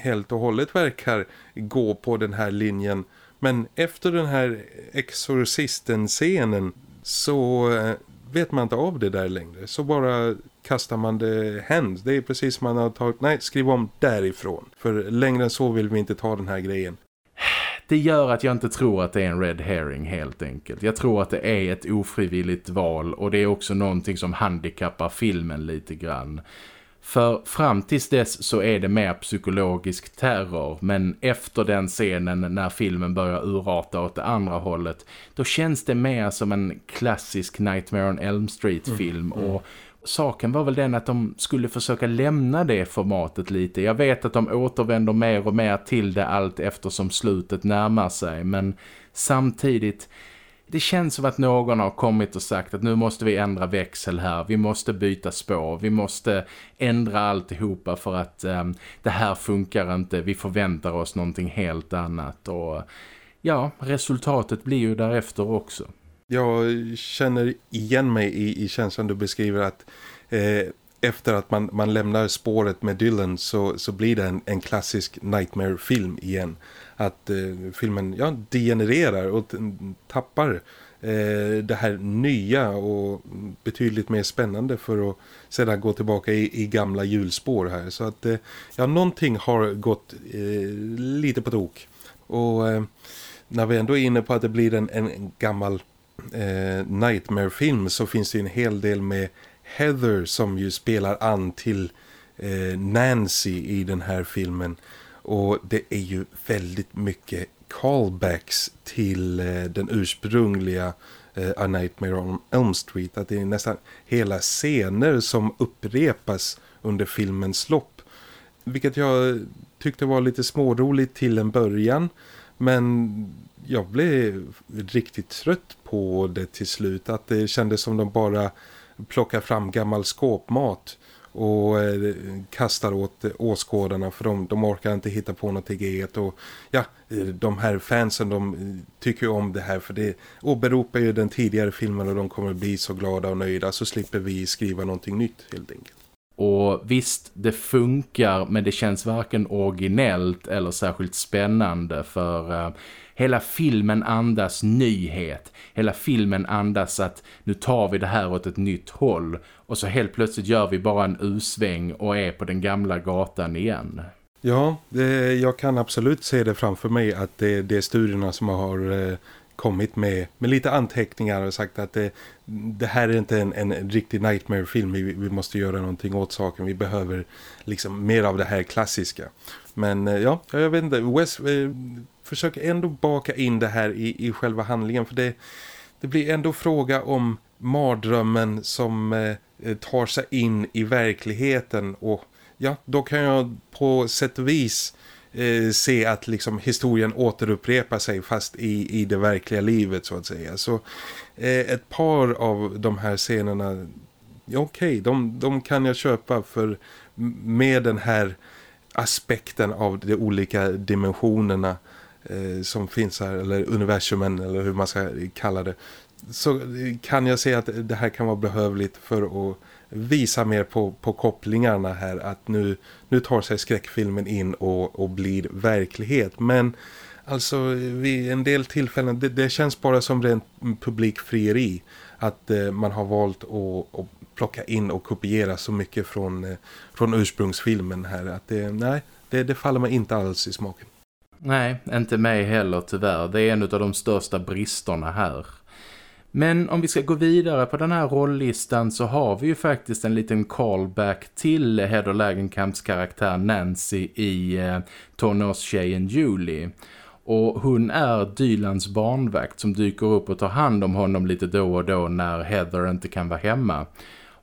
Speaker 2: helt och hållet verkar gå på den här linjen. Men efter den här exorcisten-scenen så eh, vet man inte av det där längre. Så bara kastar man det hem. Det är precis som man har tagit, nej skriv om därifrån. För längre än så vill vi inte ta den här grejen
Speaker 1: det gör att jag inte tror att det är en red herring helt enkelt. Jag tror att det är ett ofrivilligt val och det är också någonting som handikappar filmen lite grann. För fram tills dess så är det mer psykologisk terror men efter den scenen när filmen börjar urrata åt det andra hållet då känns det mer som en klassisk Nightmare on Elm Street-film mm, mm. och saken var väl den att de skulle försöka lämna det formatet lite. Jag vet att de återvänder mer och mer till det allt eftersom slutet närmar sig. Men samtidigt, det känns som att någon har kommit och sagt att nu måste vi ändra växel här. Vi måste byta spår. Vi måste ändra alltihopa för att um, det här funkar inte. Vi förväntar oss någonting helt annat. Och ja, resultatet blir ju därefter också.
Speaker 2: Jag känner igen mig i, i känslan du beskriver att eh, efter att man, man lämnar spåret med Dylan så, så blir det en, en klassisk Nightmare-film igen. Att eh, filmen ja, degenererar och tappar eh, det här nya och betydligt mer spännande för att sedan gå tillbaka i, i gamla julspår här. Så att eh, ja, någonting har gått eh, lite på tok. Och eh, när vi ändå är inne på att det blir en, en gammal eh, Nightmare-film så finns det en hel del med Heather som ju spelar an till eh, Nancy i den här filmen. Och det är ju väldigt mycket callbacks till eh, den ursprungliga eh, A Nightmare on Elm Street. Att det är nästan hela scener som upprepas under filmens lopp. Vilket jag tyckte var lite småroligt till en början. Men jag blev riktigt trött på det till slut. Att det kändes som de bara plockar fram gammal skåpmat och eh, kastar åt åskådarna för de, de orkar inte hitta på något eget och ja, eh, de här fansen de eh, tycker om det här för det åberopar ju den tidigare filmen och de kommer bli så glada och nöjda så slipper vi skriva någonting nytt helt enkelt.
Speaker 1: Och visst, det funkar men det känns varken originellt eller särskilt spännande för... Uh, Hela filmen andas nyhet. Hela filmen andas att nu tar vi det här åt ett nytt håll. Och så helt plötsligt gör vi bara en usväng och är på den gamla gatan igen.
Speaker 2: Ja, det, jag kan absolut se det framför mig att det, det är studierna som har eh, kommit med, med lite anteckningar och sagt att det, det här är inte en, en riktig Nightmare-film. Vi, vi måste göra någonting åt saken. Vi behöver liksom mer av det här klassiska. Men eh, ja, jag vet inte. Wes eh, försöker ändå baka in det här i, i själva handlingen. För det, det blir ändå fråga om mardrömmen som eh, tar sig in i verkligheten. Och ja, då kan jag på sätt och vis eh, se att liksom historien återupprepar sig fast i, i det verkliga livet så att säga. Så eh, ett par av de här scenerna, okej, okay, de, de kan jag köpa för med den här aspekten av de olika dimensionerna eh, som finns här, eller universumen eller hur man ska kalla det så eh, kan jag se att det här kan vara behövligt för att visa mer på, på kopplingarna här att nu, nu tar sig skräckfilmen in och, och blir verklighet men alltså vid en del tillfällen det, det känns bara som rent publikfrieri att eh, man har valt att, att plocka in och kopiera så mycket från, eh, från ursprungsfilmen här att det, nej, det, det faller mig inte alls i smaken.
Speaker 1: Nej, inte mig heller tyvärr. Det är en av de största bristerna här. Men om vi ska gå vidare på den här rolllistan så har vi ju faktiskt en liten callback till Heather Lagenkamps karaktär Nancy i eh, Tonårstjejen Julie. Och hon är Dylans barnvakt som dyker upp och tar hand om honom lite då och då när Heather inte kan vara hemma.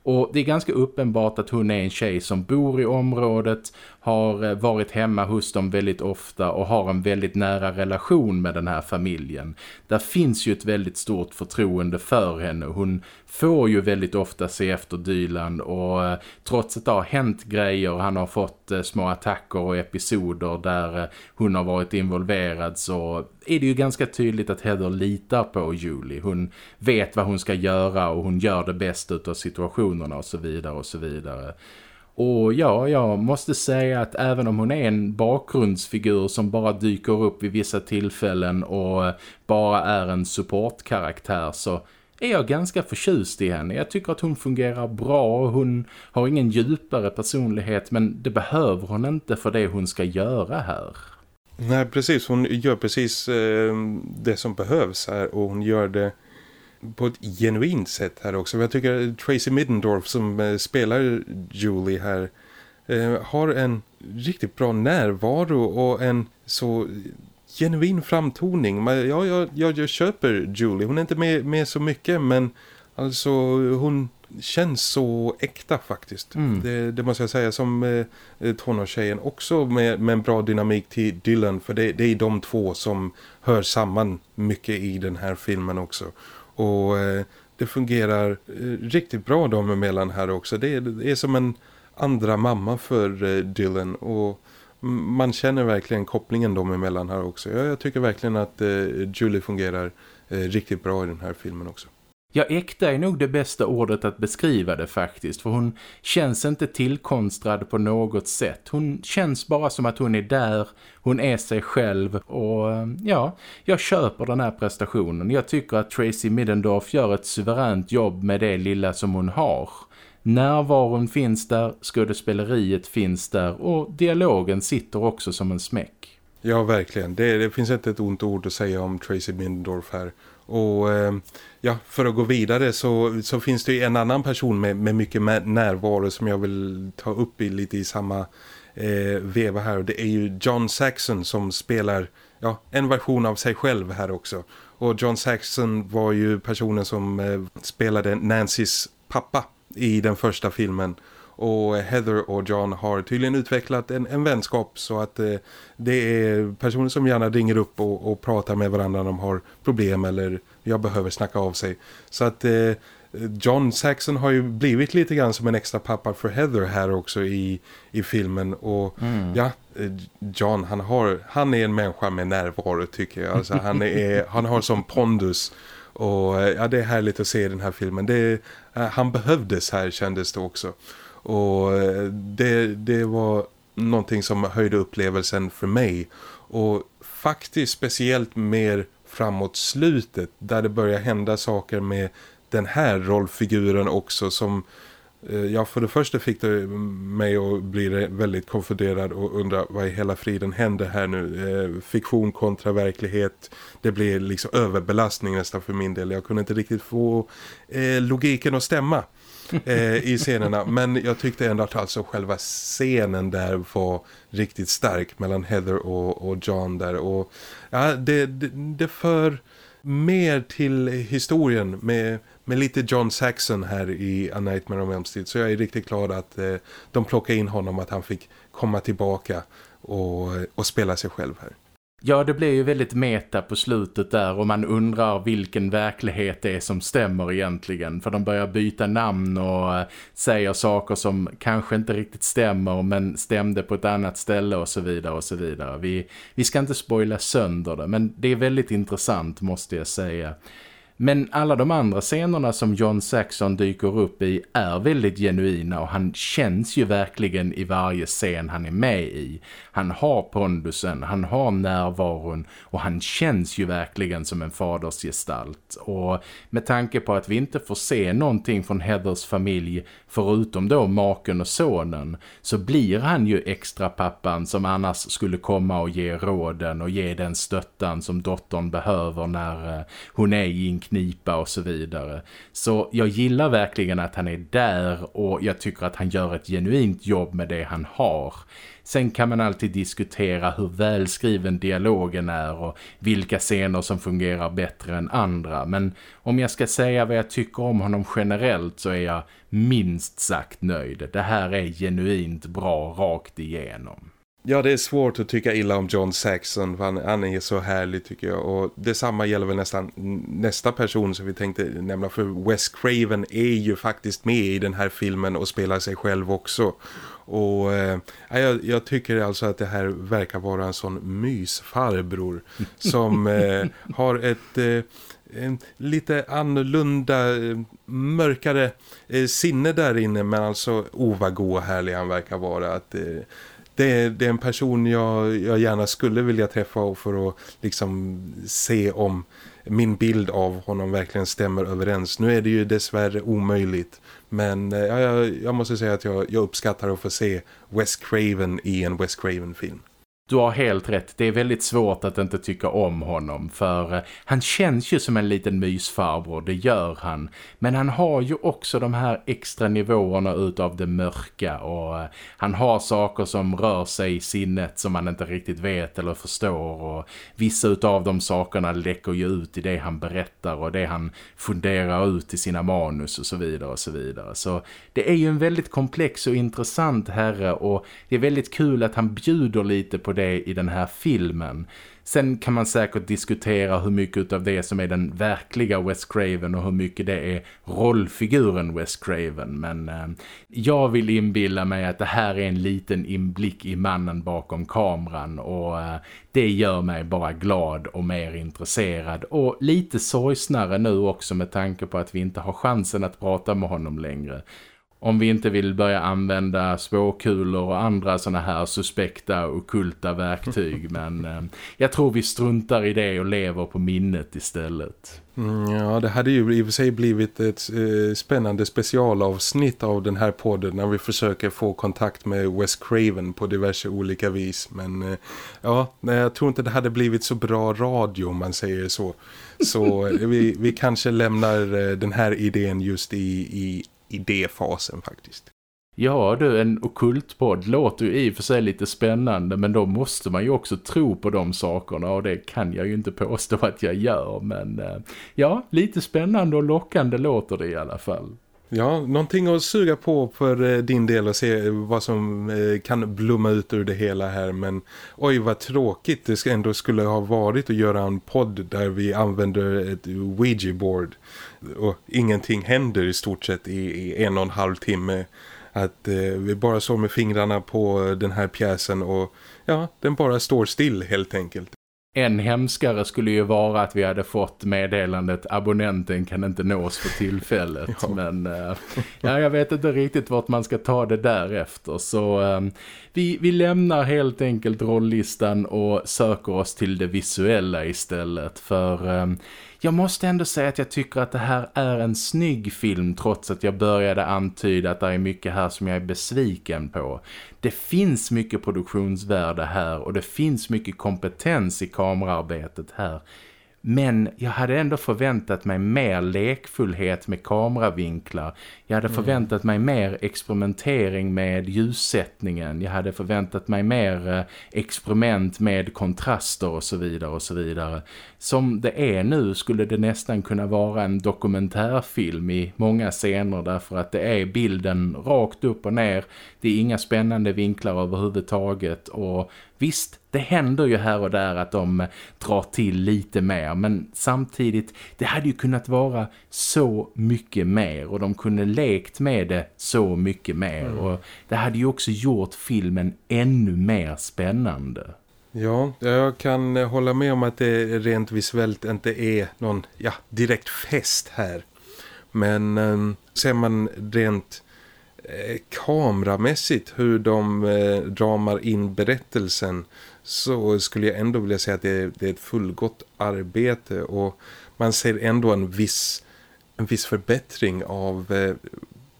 Speaker 1: Och det är ganska uppenbart att hon är en tjej som bor i området, har eh, varit hemma hos dem väldigt ofta och har en väldigt nära relation med den här familjen. Där finns ju ett väldigt stort förtroende för henne. Hon får ju väldigt ofta se efter Dylan och eh, trots att det har hänt grejer, han har fått eh, små attacker och episoder där eh, hon har varit involverad så är det ju ganska tydligt att Heather litar på Julie. Hon vet vad hon ska göra och hon gör det bästa av situationerna och så vidare och så vidare. Och ja, jag måste säga att även om hon är en bakgrundsfigur som bara dyker upp vid vissa tillfällen och bara är en supportkaraktär så är jag ganska förtjust i henne. Jag tycker att hon fungerar bra. Hon har ingen djupare personlighet men det behöver hon inte för det hon ska göra här.
Speaker 2: Nej, precis. Hon gör precis eh, det som behövs här och hon gör det på ett genuint sätt här också. Jag tycker Tracy Middendorf som eh, spelar Julie här eh, har en riktigt bra närvaro och en så genuin framtoning. Ja, jag, jag, jag köper Julie. Hon är inte med, med så mycket men alltså hon känns så äkta faktiskt. Mm. Det, det, måste jag säga som eh, tonårstjejen också med, med en bra dynamik till Dylan för det, det är de två som hör samman mycket i den här filmen också. Och eh, det fungerar eh, riktigt bra dem emellan här också. Det är, det är som en andra mamma för eh, Dylan och man känner verkligen kopplingen dem emellan här också. Jag, jag tycker verkligen att Julie fungerar riktigt bra i den här filmen också.
Speaker 1: Ja, äkta är nog det bästa ordet att beskriva det faktiskt. För hon känns inte tillkonstrad på något sätt. Hon känns bara som att hon är där. Hon är sig själv. Och eh, ja, jag köper den här prestationen. Jag tycker att Tracy Middendorf gör ett suveränt jobb med det lilla som hon har. Närvaron finns där, skådespeleriet finns där och dialogen sitter också som en smäck.
Speaker 2: Ja, verkligen. Det, det finns inte ett ont ord att säga om Tracy Middendorf här. Och eh, ja, för att gå vidare så, så finns det ju en annan person med, med mycket närvaro som jag vill ta upp i lite i samma eh, veva här. Det är ju John Saxon som spelar ja, en version av sig själv här också. Och John Saxon var ju personen som eh, spelade Nancys pappa i den första filmen och Heather och John har tydligen utvecklat en, en vänskap så att eh, det är personer som gärna ringer upp och, och, pratar med varandra när de har problem eller jag behöver snacka av sig. Så att eh, John Saxon har ju blivit lite grann som en extra pappa för Heather här också i, i filmen och mm. ja, eh, John han, har, han är en människa med närvaro tycker jag. Alltså, han, är, han har som pondus och eh, ja, det är härligt att se den här filmen. Det, eh, han behövdes här kändes det också. Och eh, det, det var någonting som höjde upplevelsen för mig. Och faktiskt speciellt mer framåt slutet där det börjar hända saker med den här rollfiguren också som eh, ja för det första fick det mig att bli väldigt konfunderad och undra vad i hela friden händer här nu. Eh, fiktion kontra verklighet. Det blir liksom överbelastning nästan för min del. Jag kunde inte riktigt få logiken att stämma eh, i scenerna. Men jag tyckte ändå att alltså själva scenen där var riktigt stark mellan Heather och, och John där. Och ja, det, det, det för mer till historien med, med lite John Saxon här i A Nightmare on Elm Street. Så jag är riktigt glad att eh, de plockade in honom, att han fick komma tillbaka och, och spela sig själv här.
Speaker 1: Ja, det blir ju väldigt meta på slutet där och man undrar vilken verklighet det är som stämmer egentligen. För de börjar byta namn och eh, säger saker som kanske inte riktigt stämmer men stämde på ett annat ställe och så vidare och så vidare. Vi, vi ska inte spoila sönder det men det är väldigt intressant måste jag säga. Men alla de andra scenerna som John Saxon dyker upp i är väldigt genuina och han känns ju verkligen i varje scen han är med i. Han har pondusen, han har närvaron och han känns ju verkligen som en fadersgestalt. Och med tanke på att vi inte får se någonting från Heathers familj förutom då maken och sonen så blir han ju extra pappan som annars skulle komma och ge råden och ge den stöttan som dottern behöver när eh, hon är i en knipa och så vidare. Så jag gillar verkligen att han är där och jag tycker att han gör ett genuint jobb med det han har. Sen kan man alltid diskutera hur välskriven dialogen är och vilka scener som fungerar bättre än andra. Men om jag ska säga vad jag tycker om honom generellt så är jag minst sagt nöjd. Det här är genuint bra rakt igenom.
Speaker 2: Ja, det är svårt att tycka illa om John Saxon. Han, han är så härlig tycker jag. Och detsamma gäller väl nästan nästa person som vi tänkte nämna. För Wes Craven är ju faktiskt med i den här filmen och spelar sig själv också. Och eh, jag, jag, tycker alltså att det här verkar vara en sån mysfarbror som eh, har ett... Eh, lite annorlunda, eh, mörkare eh, sinne där inne men alltså och härlig han verkar vara att eh, det är, det är en person jag, jag gärna skulle vilja träffa och för att liksom se om min bild av honom verkligen stämmer överens. Nu är det ju dessvärre omöjligt. Men eh, ja, jag, jag måste säga att jag, jag uppskattar att få se Wes Craven i en Wes Craven-film.
Speaker 1: Du har helt rätt. Det är väldigt svårt att inte tycka om honom för eh, han känns ju som en liten mysfarbror, det gör han. Men han har ju också de här extra nivåerna utav det mörka och eh, han har saker som rör sig i sinnet som man inte riktigt vet eller förstår och vissa utav de sakerna läcker ju ut i det han berättar och det han funderar ut i sina manus och så vidare och så vidare. Så det är ju en väldigt komplex och intressant herre och det är väldigt kul att han bjuder lite på det i den här filmen. Sen kan man säkert diskutera hur mycket av det som är den verkliga Wes Craven och hur mycket det är rollfiguren Wes Craven. Men eh, jag vill inbilla mig att det här är en liten inblick i mannen bakom kameran och eh, det gör mig bara glad och mer intresserad och lite sorgsnare nu också med tanke på att vi inte har chansen att prata med honom längre om vi inte vill börja använda spåkulor och andra såna här suspekta och kulta verktyg. Men eh, jag tror vi struntar i det och lever på minnet istället.
Speaker 2: Mm, ja, det hade ju i och för sig blivit ett eh, spännande specialavsnitt av den här podden när vi försöker få kontakt med Wes Craven på diverse olika vis. Men eh, ja, jag tror inte det hade blivit så bra radio om man säger så. Så eh, vi, vi kanske lämnar eh, den här idén just i, i idéfasen faktiskt.
Speaker 1: Ja du, en okultpodd låter ju i och för sig lite spännande men då måste man ju också tro på de sakerna och det kan jag ju inte påstå att jag gör men eh, ja, lite spännande och lockande låter det i alla fall.
Speaker 2: Ja, någonting att suga på för eh, din del och se vad som eh, kan blomma ut ur det hela här. Men oj vad tråkigt det ändå skulle ha varit att göra en podd där vi använder ett Ouija-board. Och ingenting händer i stort sett i, i en och en halv timme. Att eh, vi bara står med fingrarna på den här pjäsen och ja, den bara står still helt enkelt.
Speaker 1: En hemskare skulle ju vara att vi hade fått meddelandet abonnenten kan inte nås för tillfället. ja. Men äh, ja, jag vet inte riktigt vart man ska ta det därefter. Så äh, vi, vi lämnar helt enkelt rolllistan och söker oss till det visuella istället. För äh, jag måste ändå säga att jag tycker att det här är en snygg film trots att jag började antyda att det är mycket här som jag är besviken på. Det finns mycket produktionsvärde här och det finns mycket kompetens i kamerarbetet här. Men jag hade ändå förväntat mig mer lekfullhet med kameravinklar. Jag hade mm. förväntat mig mer experimentering med ljussättningen. Jag hade förväntat mig mer eh, experiment med kontraster och så vidare och så vidare. Som det är nu skulle det nästan kunna vara en dokumentärfilm i många scener därför att det är bilden rakt upp och ner. Det är inga spännande vinklar överhuvudtaget och visst, det händer ju här och där att de drar till lite mer men samtidigt, det hade ju kunnat vara så mycket mer och de kunde lekt med det så mycket mer mm. och det hade ju också gjort filmen ännu mer spännande.
Speaker 2: Ja, jag kan hålla med om att det rent visuellt inte är någon ja, direkt fest här. Men eh, ser man rent eh, kameramässigt hur de eh, dramar in berättelsen så skulle jag ändå vilja säga att det är, det är ett fullgott arbete och man ser ändå en viss, en viss förbättring av eh,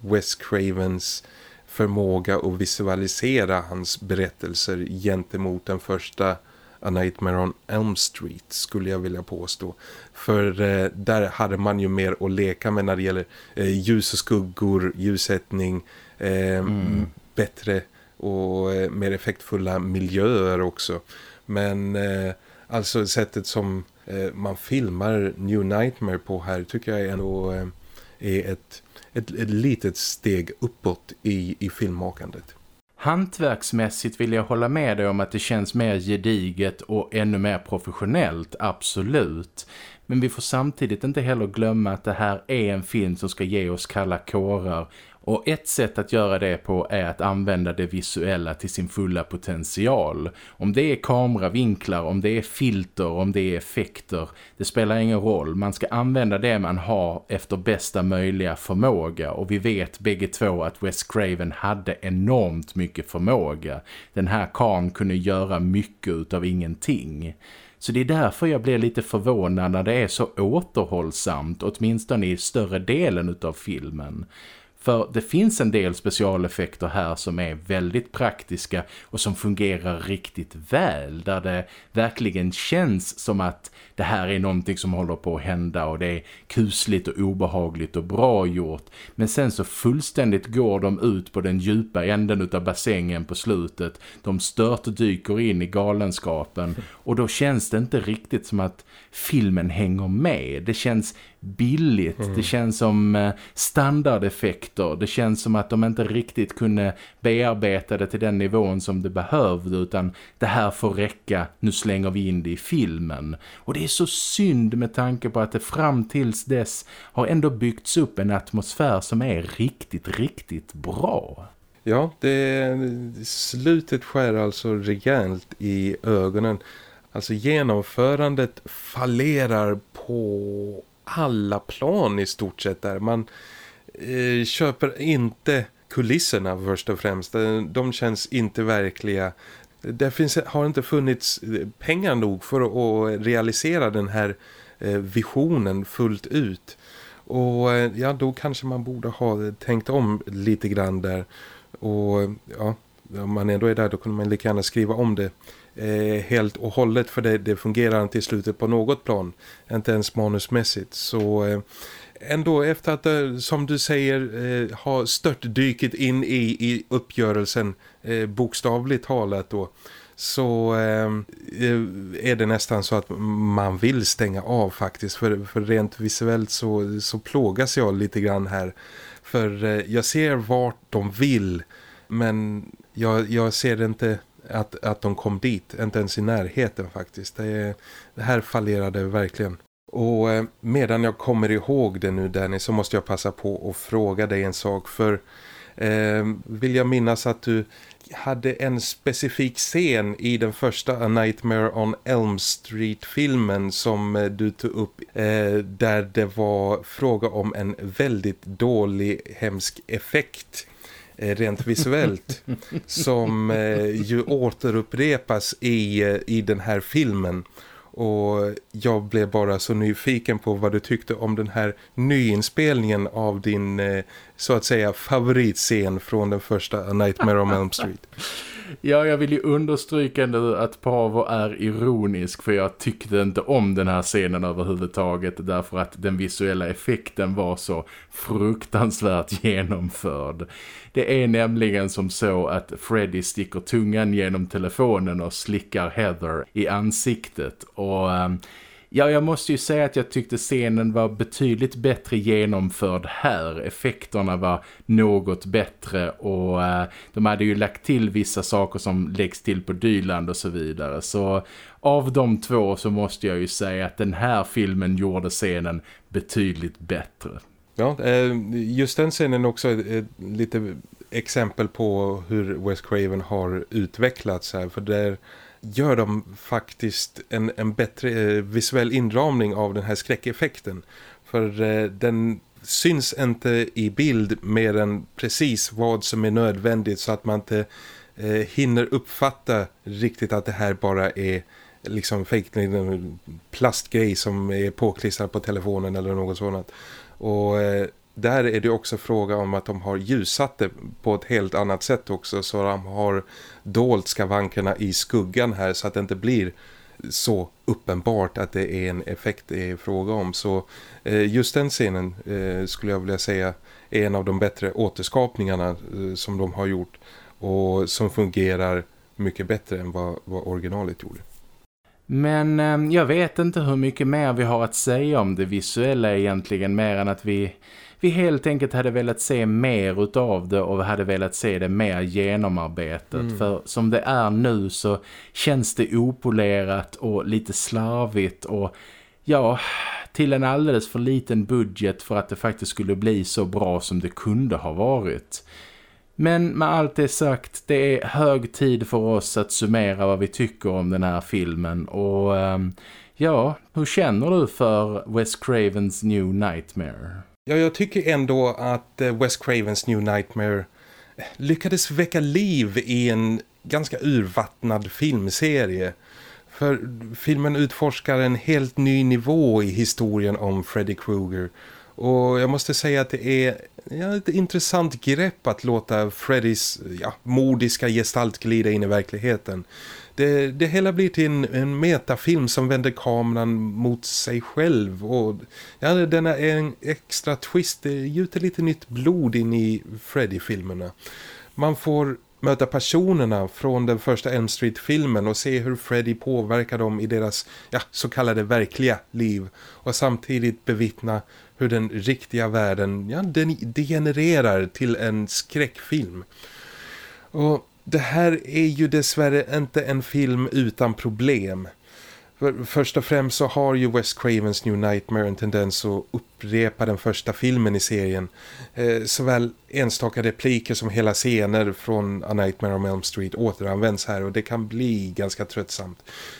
Speaker 2: Wes Cravens förmåga att visualisera hans berättelser gentemot den första A Nightmare on Elm Street skulle jag vilja påstå. För eh, där hade man ju mer att leka med när det gäller eh, ljus och skuggor, ljussättning, eh, mm. bättre och eh, mer effektfulla miljöer också. Men eh, alltså sättet som eh, man filmar New Nightmare på här tycker jag ändå eh, är ett, ett, ett litet steg uppåt i, i filmmakandet.
Speaker 1: Hantverksmässigt vill jag hålla med dig om att det känns mer gediget och ännu mer professionellt, absolut. Men vi får samtidigt inte heller glömma att det här är en film som ska ge oss kalla kårar och ett sätt att göra det på är att använda det visuella till sin fulla potential. Om det är kameravinklar, om det är filter, om det är effekter, det spelar ingen roll. Man ska använda det man har efter bästa möjliga förmåga och vi vet bägge två att Wes Craven hade enormt mycket förmåga. Den här kan kunde göra mycket av ingenting. Så det är därför jag blir lite förvånad när det är så återhållsamt, åtminstone i större delen av filmen. För det finns en del specialeffekter här som är väldigt praktiska och som fungerar riktigt väl. Där det verkligen känns som att det här är någonting som håller på att hända och det är kusligt och obehagligt och bra gjort. Men sen så fullständigt går de ut på den djupa änden av bassängen på slutet. De stört dyker in i galenskapen och då känns det inte riktigt som att filmen hänger med. Det känns billigt. Mm. Det känns som eh, standardeffekter. Det känns som att de inte riktigt kunde bearbeta det till den nivån som det behövde utan det här får räcka. Nu slänger vi in det i filmen. Och det är så synd med tanke på att det fram tills dess har ändå byggts upp en atmosfär som är riktigt, riktigt bra.
Speaker 2: Ja, det slutet skär alltså rejält i ögonen. Alltså genomförandet fallerar på alla plan i stort sett där. Man eh, köper inte kulisserna först och främst. De känns inte verkliga. Det finns, har inte funnits eh, pengar nog för att realisera den här eh, visionen fullt ut. Och eh, ja, då kanske man borde ha tänkt om lite grann där. Och ja, om man ändå är där då kunde man lika gärna skriva om det eh, helt och hållet för det, det fungerar inte i slutet på något plan. Inte ens manusmässigt. Så eh, ändå efter att som du säger eh, har störtdyket in i, i uppgörelsen eh, bokstavligt talat då så eh, är det nästan så att man vill stänga av faktiskt för, för rent visuellt så, så plågas jag lite grann här för eh, jag ser vart de vill men jag, jag ser inte att, att de kom dit, inte ens i närheten faktiskt. Det, det här fallerade verkligen. Och eh, medan jag kommer ihåg det nu Danny så måste jag passa på att fråga dig en sak för eh, vill jag minnas att du hade en specifik scen i den första A Nightmare on Elm Street-filmen som eh, du tog upp eh, där det var fråga om en väldigt dålig hemsk effekt Eh, rent visuellt som eh, ju återupprepas i, eh, i den här filmen. Och jag blev bara så nyfiken på vad du tyckte om den här nyinspelningen av din så att säga favoritscen från den första A Nightmare on Elm Street.
Speaker 1: Ja, jag vill ju understryka nu att Pavo är ironisk för jag tyckte inte om den här scenen överhuvudtaget därför att den visuella effekten var så fruktansvärt genomförd. Det är nämligen som så att Freddy sticker tungan genom telefonen och slickar Heather i ansiktet och... Um, Ja, jag måste ju säga att jag tyckte scenen var betydligt bättre genomförd här. Effekterna var något bättre och uh, de hade ju lagt till vissa saker som läggs till på Dyland och så vidare. Så av de två så måste jag ju säga att den här filmen gjorde scenen betydligt bättre.
Speaker 2: Ja, eh, just den scenen också är lite exempel på hur Wes Craven har utvecklats här. För där gör de faktiskt en, en bättre eh, visuell inramning av den här skräckeffekten. För eh, den syns inte i bild mer än precis vad som är nödvändigt så att man inte eh, hinner uppfatta riktigt att det här bara är liksom fake en plastgrej som är påklistrad på telefonen eller något sådant. Och eh, där är det också fråga om att de har ljusat det på ett helt annat sätt också så de har dolt skavankerna i skuggan här så att det inte blir så uppenbart att det är en effekt det är fråga om. Så eh, just den scenen eh, skulle jag vilja säga är en av de bättre återskapningarna eh, som de har gjort och som fungerar mycket bättre än vad, vad originalet gjorde.
Speaker 1: Men eh, jag vet inte hur mycket mer vi har att säga om det visuella egentligen mer än att vi, vi helt enkelt hade velat se mer utav det och hade velat se det mer genomarbetat. Mm. För som det är nu så känns det opolerat och lite slarvigt och ja, till en alldeles för liten budget för att det faktiskt skulle bli så bra som det kunde ha varit. Men med allt det sagt, det är hög tid för oss att summera vad vi tycker om den här filmen. Och um, ja, hur känner du för Wes Cravens New Nightmare?
Speaker 2: Ja, jag tycker ändå att eh, Wes Cravens New Nightmare eh, lyckades väcka liv i en ganska urvattnad filmserie. För filmen utforskar en helt ny nivå i historien om Freddy Krueger- och jag måste säga att det är ja, ett intressant grepp att låta Freddys ja, modiska gestalt glida in i verkligheten. Det, det hela blir till en, en metafilm som vänder kameran mot sig själv och ja, denna är en extra twist, det gjuter lite nytt blod in i Freddy-filmerna. Man får möta personerna från den första Elm Street-filmen och se hur Freddy påverkar dem i deras ja, så kallade verkliga liv och samtidigt bevittna hur den riktiga världen ja, den degenererar till en skräckfilm. Och det här är ju dessvärre inte en film utan problem. För först och främst så har ju Wes Cravens New Nightmare en tendens att upprepa den första filmen i serien. Eh, såväl enstaka repliker som hela scener från A Nightmare on Elm Street återanvänds här och det kan bli ganska tröttsamt.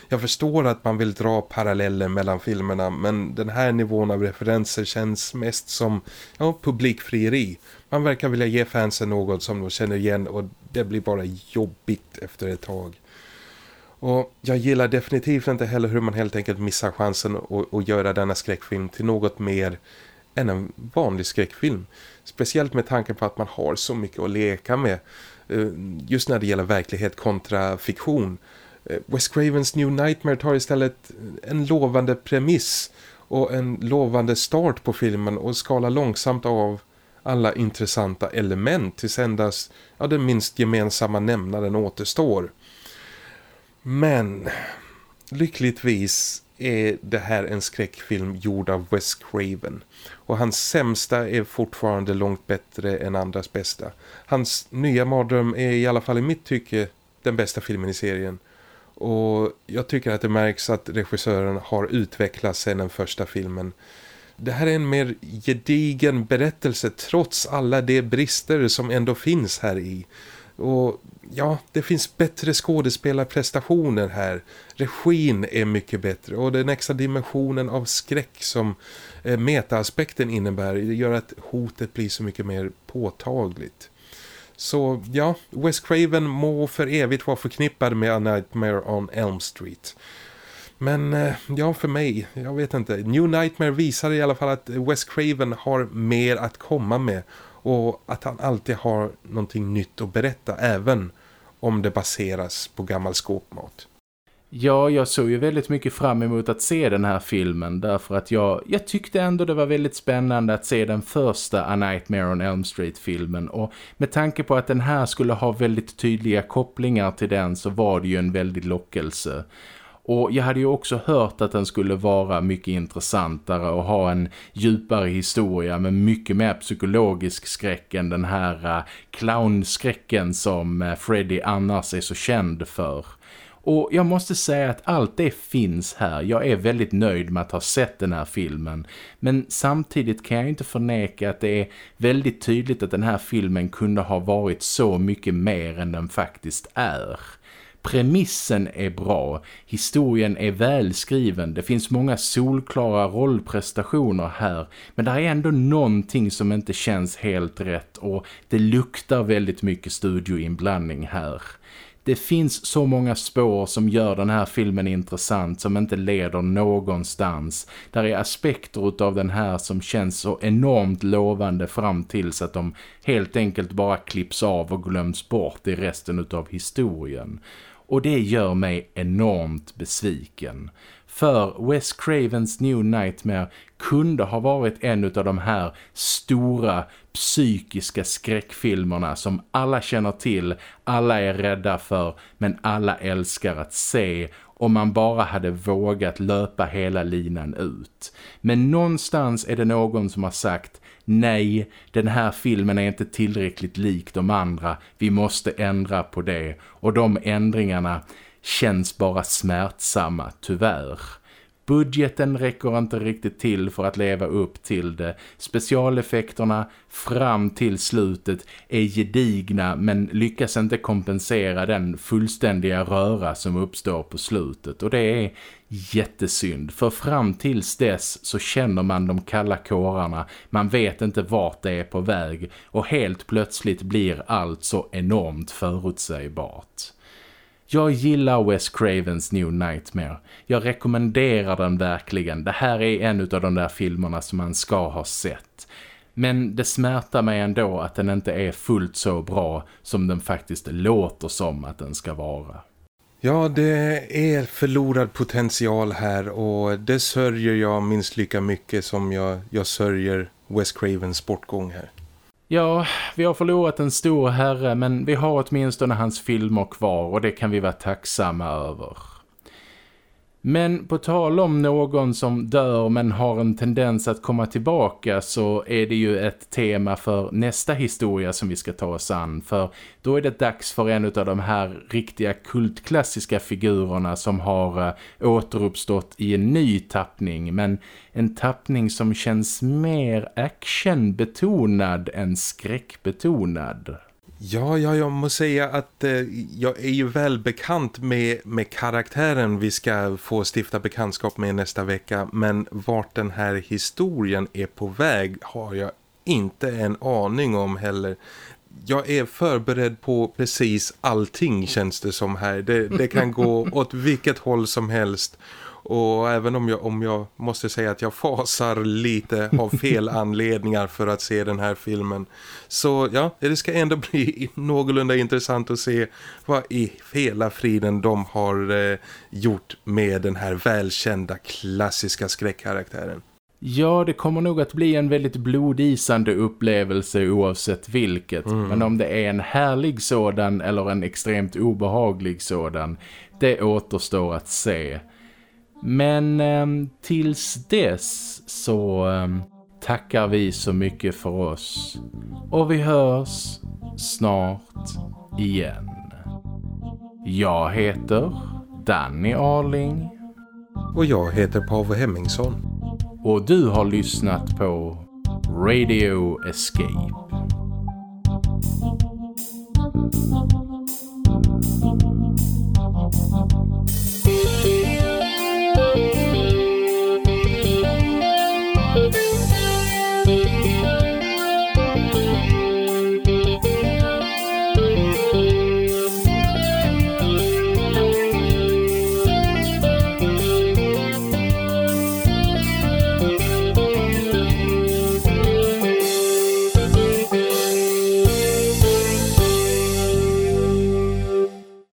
Speaker 2: Jag förstår att man vill dra paralleller mellan filmerna men den här nivån av referenser känns mest som ja, publikfrieri. Man verkar vilja ge fansen något som de känner igen och det blir bara jobbigt efter ett tag. Och jag gillar definitivt inte heller hur man helt enkelt missar chansen att, att göra denna skräckfilm till något mer än en vanlig skräckfilm. Speciellt med tanken på att man har så mycket att leka med. Eh, just när det gäller verklighet kontra fiktion. Eh, Wes Cravens New Nightmare tar istället en lovande premiss och en lovande start på filmen och skalar långsamt av alla intressanta element tills endast ja, den minst gemensamma nämnaren återstår. Men lyckligtvis är det här en skräckfilm gjord av Wes Craven. Och hans sämsta är fortfarande långt bättre än andras bästa. Hans nya mardröm är i alla fall i mitt tycke den bästa filmen i serien. Och jag tycker att det märks att regissören har utvecklats sedan den första filmen. Det här är en mer gedigen berättelse trots alla de brister som ändå finns här i. Och ja, det finns bättre skådespelarprestationer här. Regin är mycket bättre och den extra dimensionen av skräck som eh, metaaspekten innebär gör att hotet blir så mycket mer påtagligt. Så ja, Wes Craven må för evigt vara förknippad med A Nightmare on Elm Street. Men eh, ja, för mig, jag vet inte. New Nightmare visar i alla fall att Wes Craven har mer att komma med och att han alltid har någonting nytt att berätta även om det baseras på gammal skåpmat.
Speaker 1: Ja, jag såg ju väldigt mycket fram emot att se den här filmen därför att jag, jag tyckte ändå det var väldigt spännande att se den första A Nightmare on Elm Street-filmen och med tanke på att den här skulle ha väldigt tydliga kopplingar till den så var det ju en väldig lockelse. Och jag hade ju också hört att den skulle vara mycket intressantare och ha en djupare historia med mycket mer psykologisk skräck än den här uh, clownskräcken som uh, Freddy annars är så känd för. Och jag måste säga att allt det finns här. Jag är väldigt nöjd med att ha sett den här filmen. Men samtidigt kan jag inte förneka att det är väldigt tydligt att den här filmen kunde ha varit så mycket mer än den faktiskt är. Premissen är bra, historien är välskriven, det finns många solklara rollprestationer här men det är ändå någonting som inte känns helt rätt och det luktar väldigt mycket studioinblandning här. Det finns så många spår som gör den här filmen intressant som inte leder någonstans. Där är aspekter av den här som känns så enormt lovande fram tills att de helt enkelt bara klipps av och glöms bort i resten av historien. Och det gör mig enormt besviken. För Wes Cravens New Nightmare kunde ha varit en av de här stora psykiska skräckfilmerna som alla känner till, alla är rädda för men alla älskar att se om man bara hade vågat löpa hela linan ut. Men någonstans är det någon som har sagt nej, den här filmen är inte tillräckligt lik de andra, vi måste ändra på det. Och de ändringarna känns bara smärtsamma, tyvärr. Budgeten räcker inte riktigt till för att leva upp till det. Specialeffekterna fram till slutet är gedigna men lyckas inte kompensera den fullständiga röra som uppstår på slutet. Och det är jättesynd för fram tills dess så känner man de kalla kårarna. Man vet inte vart det är på väg och helt plötsligt blir allt så enormt förutsägbart. Jag gillar Wes Cravens New Nightmare. Jag rekommenderar den verkligen. Det här är en av de där filmerna som man ska ha sett. Men det smärtar mig ändå att den inte är fullt så bra som den faktiskt låter som att den ska vara.
Speaker 2: Ja, det är förlorad potential här och det sörjer jag minst lika mycket som jag, jag sörjer Wes Cravens bortgång här.
Speaker 1: Ja, vi har förlorat en stor herre men vi har åtminstone hans filmer kvar och det kan vi vara tacksamma över. Men på tal om någon som dör men har en tendens att komma tillbaka så är det ju ett tema för nästa historia som vi ska ta oss an. För då är det dags för en av de här riktiga kultklassiska figurerna som har eh, återuppstått i en ny tappning. Men en tappning som känns mer actionbetonad än skräckbetonad.
Speaker 2: Ja, ja, jag måste säga att eh, jag är ju väl bekant med, med karaktären vi ska få stifta bekantskap med nästa vecka. Men vart den här historien är på väg har jag inte en aning om heller. Jag är förberedd på precis allting känns det som här. Det, det kan gå åt vilket håll som helst. Och även om jag, om jag måste säga att jag fasar lite av fel anledningar för att se den här filmen. Så ja, det ska ändå bli någorlunda intressant att se vad i hela friden de har eh, gjort med den här välkända klassiska skräckkaraktären.
Speaker 1: Ja, det kommer nog att bli en väldigt blodisande upplevelse oavsett vilket. Mm. Men om det är en härlig sådan eller en extremt obehaglig sådan, det återstår att se. Men eh, tills dess så eh, tackar vi så mycket för oss. Och vi hörs snart igen. Jag heter Danny Arling.
Speaker 2: Och jag heter Pavel Hemmingsson.
Speaker 1: Och du har lyssnat på Radio Escape.